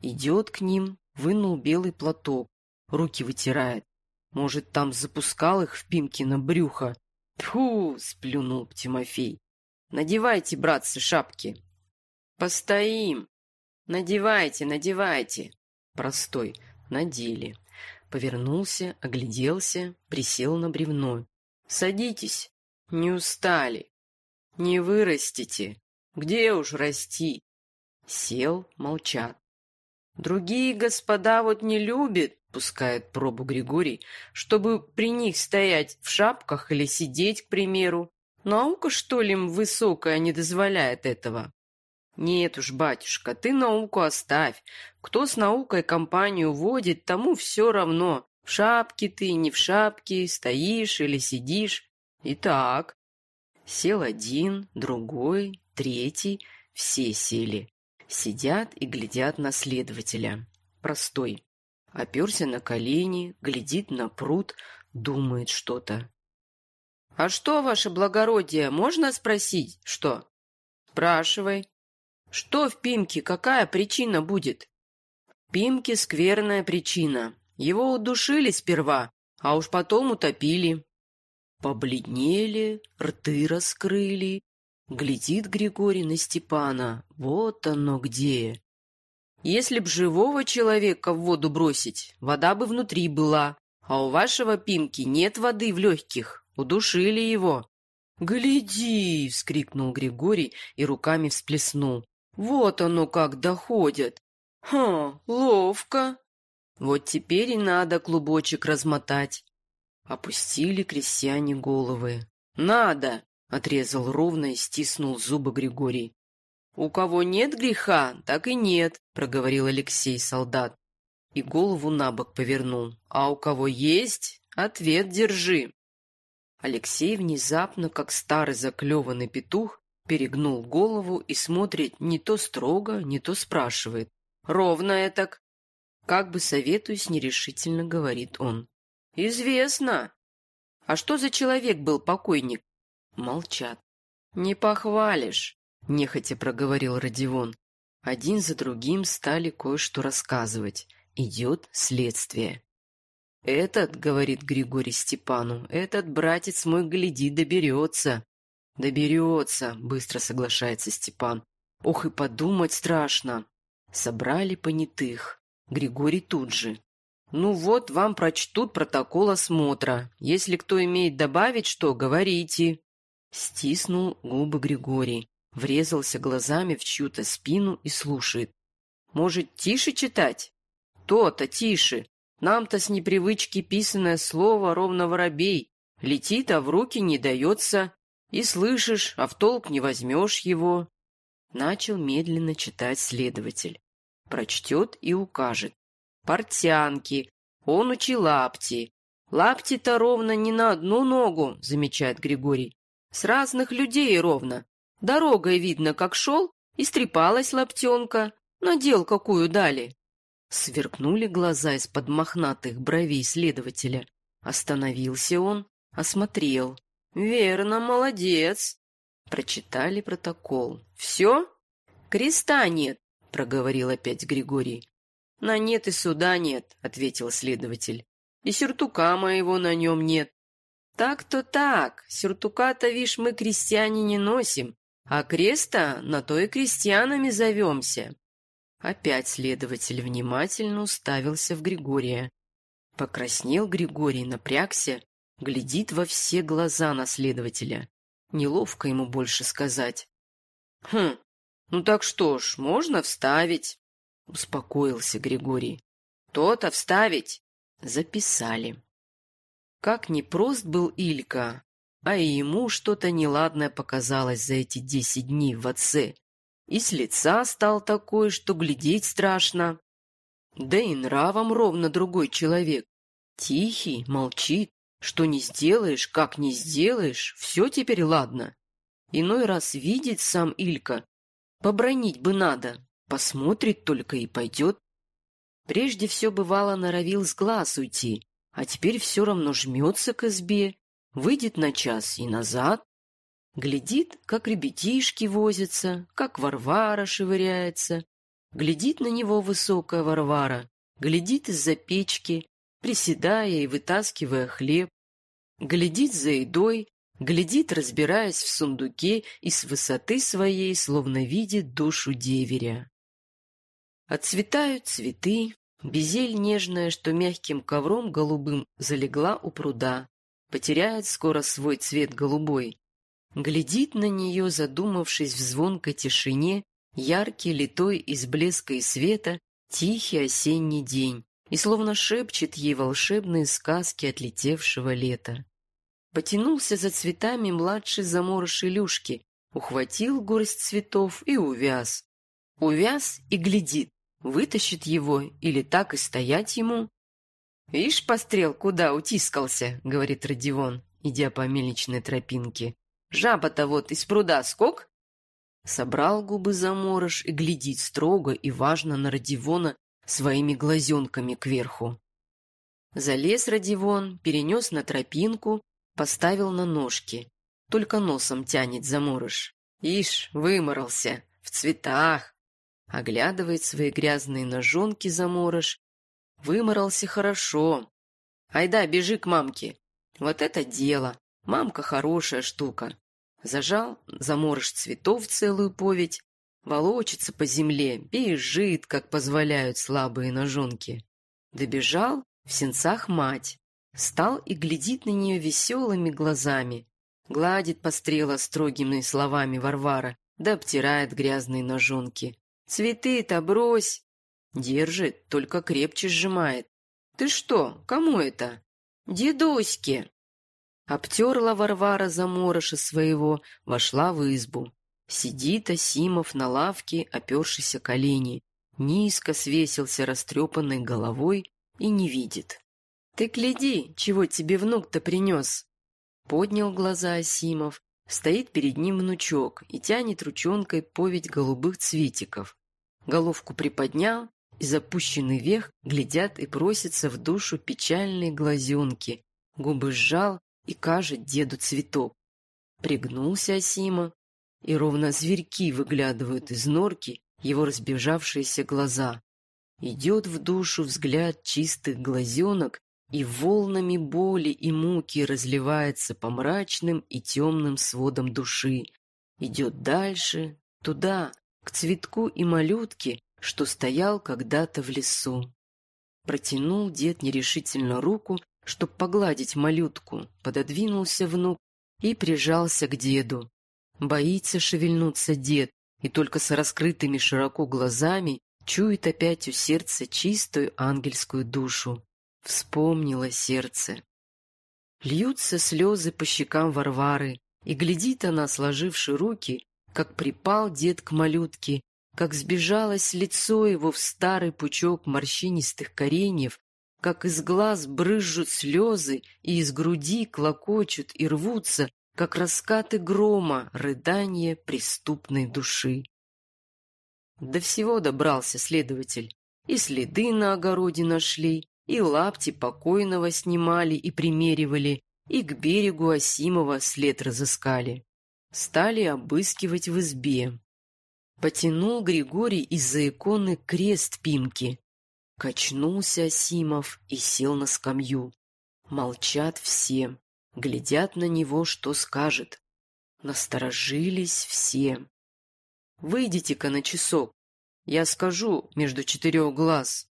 Идет к ним, вынул белый платок, руки вытирает. Может, там запускал их в Пимкино брюхо? Тьфу, сплюнул Тимофей. Надевайте, братцы, шапки. Постоим. Надевайте, надевайте. Простой. Надели. Повернулся, огляделся, присел на бревно. Садитесь. Не устали. Не вырастите. Где уж расти? Сел, молчат. Другие господа вот не любят, пускает пробу Григорий, чтобы при них стоять в шапках или сидеть, к примеру. Наука, что ли, им высокая не дозволяет этого? Нет уж, батюшка, ты науку оставь. Кто с наукой компанию водит, тому все равно. В шапке ты, не в шапке, стоишь или сидишь. Итак, сел один, другой, третий, все сели. Сидят и глядят на следователя. Простой. Оперся на колени, глядит на пруд, думает что-то. «А что, ваше благородие, можно спросить, что?» «Спрашивай». «Что в Пимке, какая причина будет?» «В Пимке скверная причина. Его удушили сперва, а уж потом утопили». Побледнели, рты раскрыли, Глядит Григорий на Степана. Вот оно где. Если б живого человека в воду бросить, вода бы внутри была. А у вашего Пимки нет воды в легких. Удушили его. «Гляди!» — вскрикнул Григорий и руками всплеснул. «Вот оно как доходит!» «Ха, ловко!» «Вот теперь и надо клубочек размотать!» Опустили крестьяне головы. «Надо!» Отрезал ровно и стиснул зубы Григорий. «У кого нет греха, так и нет», — проговорил Алексей солдат. И голову на бок повернул. «А у кого есть, ответ держи». Алексей внезапно, как старый заклеванный петух, перегнул голову и смотрит не то строго, не то спрашивает. «Ровно этак». Как бы советуясь, нерешительно говорит он. «Известно. А что за человек был покойник? Молчат. «Не похвалишь», — нехотя проговорил Родивон. Один за другим стали кое-что рассказывать. Идет следствие. «Этот, — говорит Григорий Степану, — этот братец мой, гляди, доберется». «Доберется», — быстро соглашается Степан. «Ох, и подумать страшно». Собрали понятых. Григорий тут же. «Ну вот, вам прочтут протокол осмотра. Если кто имеет добавить что, говорите». Стиснул губы Григорий, врезался глазами в чью-то спину и слушает. «Может, тише читать?» «То-то тише. Нам-то с непривычки писанное слово ровно воробей. Летит, а в руки не дается. И слышишь, а в толк не возьмешь его. Начал медленно читать следователь. Прочтет и укажет. Портянки. Он учи лапти. Лапти-то ровно не на одну ногу, замечает Григорий. С разных людей ровно. Дорогой видно, как шел, и стрепалась лаптенка. Надел какую дали. Сверкнули глаза из-под мохнатых бровей следователя. Остановился он, осмотрел. «Верно, молодец!» Прочитали протокол. «Все?» «Креста нет», — проговорил опять Григорий. «На нет и суда нет», — ответил следователь. «И сюртука моего на нем нет». «Так-то так, сюртука-то, вишь, мы крестьяне не носим, а креста на то и крестьянами зовемся». Опять следователь внимательно уставился в Григория. Покраснел Григорий, напрягся, глядит во все глаза на следователя. Неловко ему больше сказать. «Хм, ну так что ж, можно вставить», — успокоился Григорий. «То-то вставить». Записали. Как непрост был Илька, а и ему что-то неладное показалось за эти десять дней в отце. И с лица стал такой, что глядеть страшно. Да и нравом ровно другой человек. Тихий, молчит. Что не сделаешь, как не сделаешь, все теперь ладно. Иной раз видит сам Илька. Побронить бы надо. Посмотрит только и пойдет. Прежде все бывало норовил с глаз уйти, а теперь все равно жмется к избе, выйдет на час и назад, Глядит, как ребятишки возятся, как Варвара шевыряется. Глядит на него высокая Варвара, глядит из-за печки, приседая и вытаскивая хлеб. Глядит за едой, глядит, разбираясь в сундуке и с высоты своей словно видит душу деверя. Отцветают цветы, безель нежная, что мягким ковром голубым залегла у пруда, потеряет скоро свой цвет голубой, Глядит на нее, задумавшись в звонкой тишине, яркий, литой из блеска и света, тихий осенний день, и словно шепчет ей волшебные сказки отлетевшего лета. Потянулся за цветами младший заморыш Илюшки, ухватил горсть цветов и увяз. Увяз и глядит, вытащит его или так и стоять ему. «Ишь, пострел, куда утискался», — говорит Родион, идя по мельничной тропинке. Жаба-то вот из пруда скок?» Собрал губы заморож и глядит строго и важно на Родивона своими глазенками кверху. Залез Родивон, перенес на тропинку, поставил на ножки. Только носом тянет заморож. Ишь, выморался, в цветах. Оглядывает свои грязные ножонки заморож. Выморался хорошо. Айда, бежи к мамке. Вот это дело. Мамка хорошая штука. Зажал заморож цветов целую поведь, волочится по земле, бежит, как позволяют слабые ножонки. Добежал, в сенцах мать. Стал и глядит на нее веселыми глазами. Гладит пострела строгими словами Варвара, да обтирает грязные ножонки. «Цветы-то брось!» Держит, только крепче сжимает. «Ты что, кому это?» «Дедуське!» Обтерла Варвара заморыша своего, вошла в избу. Сидит Асимов на лавке, опершись о колени. Низко свесился растрепанной головой и не видит. «Ты гляди, чего тебе внук-то принес!» Поднял глаза Асимов. Стоит перед ним внучок и тянет ручонкой поведь голубых цветиков. Головку приподнял, и запущенный вех глядят и просятся в душу печальные глазенки. Губы сжал, и кажет деду цветок. Пригнулся Асима, и ровно зверьки выглядывают из норки его разбежавшиеся глаза. Идет в душу взгляд чистых глазенок, и волнами боли и муки разливается по мрачным и темным сводам души. Идет дальше, туда, к цветку и малютке, что стоял когда-то в лесу. Протянул дед нерешительно руку чтоб погладить малютку, пододвинулся внук и прижался к деду. Боится шевельнуться дед, и только с раскрытыми широко глазами чует опять у сердца чистую ангельскую душу. Вспомнило сердце. Льются слезы по щекам Варвары, и глядит она, сложивши руки, как припал дед к малютке, как сбежалось лицо его в старый пучок морщинистых кореньев, как из глаз брызжут слезы и из груди клокочут и рвутся, как раскаты грома, рыдание преступной души. До всего добрался следователь. И следы на огороде нашли, и лапти покойного снимали и примеривали, и к берегу Осимова след разыскали. Стали обыскивать в избе. Потянул Григорий из-за иконы крест Пимки. Качнулся Осимов и сел на скамью. Молчат все, глядят на него, что скажет. Насторожились все. «Выйдите-ка на часок, я скажу между четырех глаз».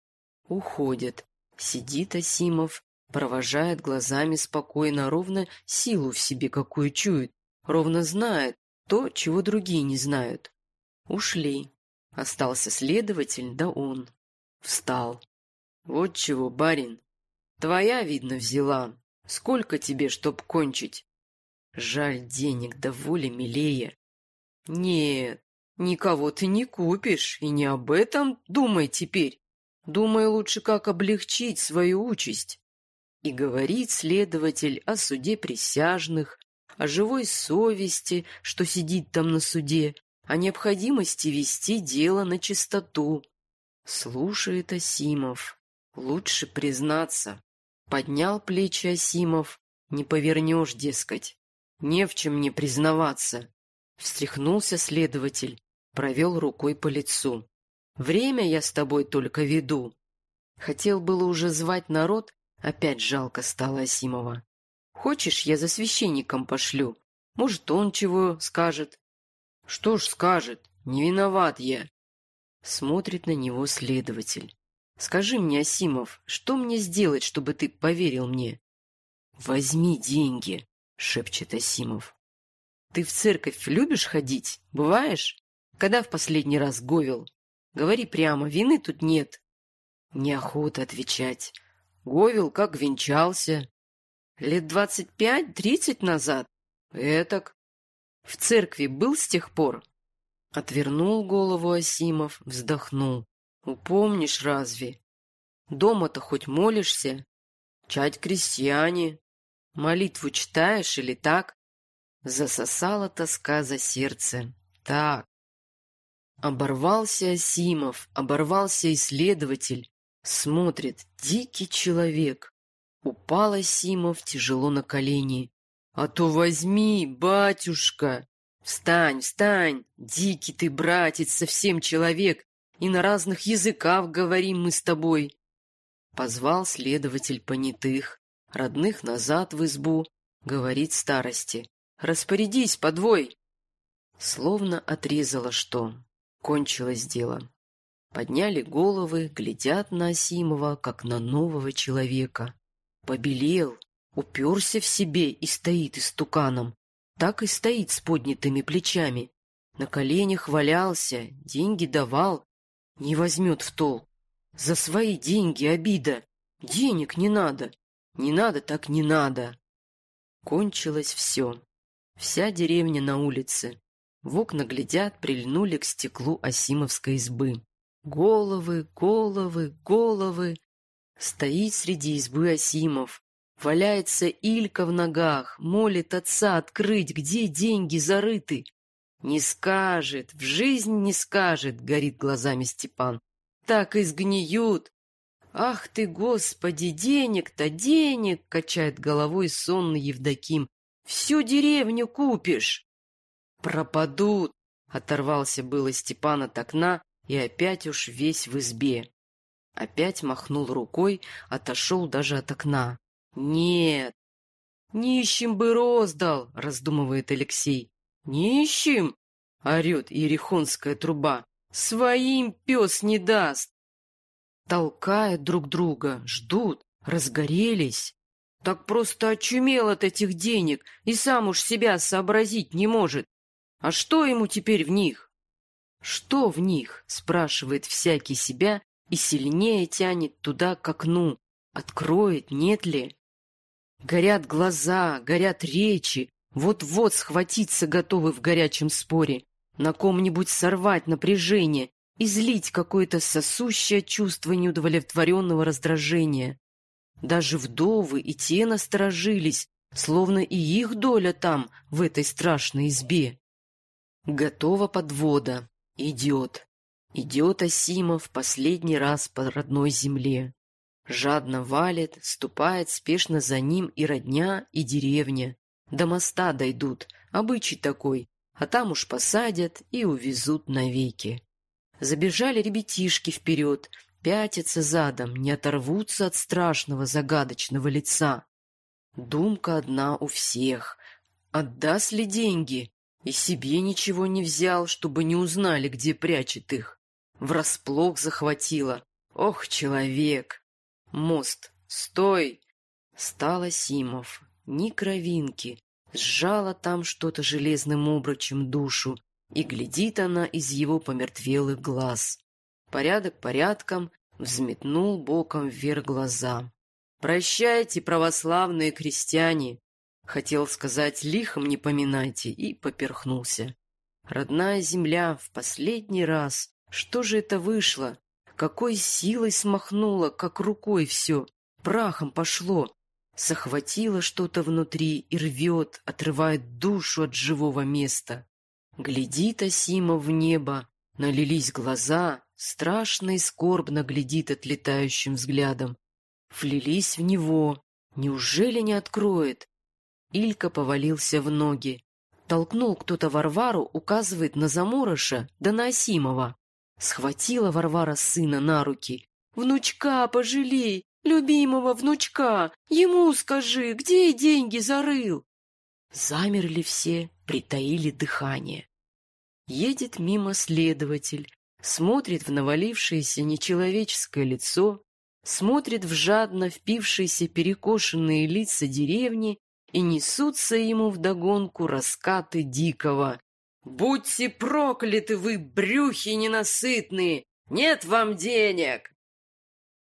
Уходят. Сидит Асимов, провожает глазами спокойно, ровно силу в себе какую чует, ровно знает то, чего другие не знают. Ушли. Остался следователь, да он. Встал. Вот чего, барин. Твоя, видно, взяла. Сколько тебе, чтоб кончить? Жаль денег, да воли милее. Нет, никого ты не купишь, и не об этом думай теперь. Думай лучше, как облегчить свою участь. И говорит следователь о суде присяжных, о живой совести, что сидит там на суде, о необходимости вести дело на чистоту. Слушает Асимов. Лучше признаться. Поднял плечи Асимов. Не повернешь, дескать. Не в чем не признаваться. Встряхнулся следователь, провел рукой по лицу. Время я с тобой только веду. Хотел было уже звать народ, опять жалко стало Асимова. Хочешь, я за священником пошлю? Может, он чего скажет? Что ж скажет, не виноват я. Смотрит на него следователь. Скажи мне, Асимов, что мне сделать, чтобы ты поверил мне? Возьми деньги, шепчет Асимов. Ты в церковь любишь ходить? Бываешь? Когда в последний раз говел? Говори прямо, вины тут нет. Неохота отвечать. Говел как венчался. Лет двадцать пять-тридцать назад. Этак. В церкви был с тех пор? Отвернул голову Асимов, вздохнул. Упомнишь разве? Дома-то хоть молишься? Чать крестьяне. Молитву читаешь или так? Засосала тоска за сердце. Так, Оборвался Асимов, оборвался исследователь. Смотрит, дикий человек. Упал Асимов тяжело на колени. «А то возьми, батюшка!» «Встань, встань! Дикий ты, братец, совсем человек, и на разных языках говорим мы с тобой!» Позвал следователь понятых, родных назад в избу, говорит старости. «Распорядись, подвой!» Словно отрезало что. Кончилось дело. Подняли головы, глядят на Асимова, как на нового человека. Побелел, уперся в себе и стоит истуканом. Так и стоит с поднятыми плечами. На коленях валялся, деньги давал. Не возьмет в толк. За свои деньги обида. Денег не надо. Не надо, так не надо. Кончилось все. Вся деревня на улице. В окна глядят, прильнули к стеклу Асимовской избы. Головы, головы, головы. Стоит среди избы Асимов. Валяется Илька в ногах, молит отца открыть, где деньги зарыты. Не скажет, в жизнь не скажет, горит глазами Степан. Так и сгниют. Ах ты, Господи, денег-то, денег, качает головой сонный Евдоким. Всю деревню купишь. «Пропадут!» — оторвался было Степан от окна и опять уж весь в избе. Опять махнул рукой, отошел даже от окна. «Нет!» «Нищим бы роздал!» — раздумывает Алексей. «Нищим?» — орет ерехонская труба. «Своим пес не даст!» Толкают друг друга, ждут, разгорелись. Так просто очумел от этих денег и сам уж себя сообразить не может. А что ему теперь в них? Что в них? Спрашивает всякий себя и сильнее тянет туда к окну. Откроет, нет ли? Горят глаза, горят речи, вот-вот схватиться готовы в горячем споре, на ком-нибудь сорвать напряжение, излить какое-то сосущее чувство неудовлетворенного раздражения. Даже вдовы и те насторожились, словно и их доля там, в этой страшной избе. Готова подвода. Идет. Идет Асимов последний раз по родной земле. Жадно валит, ступает спешно за ним и родня, и деревня. До моста дойдут, обычай такой, а там уж посадят и увезут навеки. Забежали ребятишки вперед, пятятся задом, не оторвутся от страшного загадочного лица. Думка одна у всех. Отдаст ли деньги? И себе ничего не взял, чтобы не узнали, где прячет их. Врасплох захватило. Ох, человек! Мост, стой! Стал Симов. Ни кровинки. Сжала там что-то железным обручем душу, и глядит она из его помертвелых глаз. Порядок порядком, взметнул боком вверх глаза. «Прощайте, православные крестьяне!» Хотел сказать «лихом не поминайте» и поперхнулся. Родная земля в последний раз. Что же это вышло? Какой силой смахнуло, как рукой все. Прахом пошло. Захватило что-то внутри и рвет, отрывает душу от живого места. Глядит Асима в небо, налились глаза, страшно и скорбно глядит отлетающим взглядом. Влились в него. Неужели не откроет? Илька повалился в ноги. Толкнул кто-то Варвару, указывает на Заморыша, да на Асимова. Схватила Варвара сына на руки. «Внучка, пожалей! Любимого внучка! Ему скажи, где деньги зарыл?» Замерли все, притаили дыхание. Едет мимо следователь, смотрит в навалившееся нечеловеческое лицо, смотрит в жадно впившиеся перекошенные лица деревни и несутся ему вдогонку раскаты дикого. «Будьте прокляты вы, брюхи ненасытные! Нет вам денег!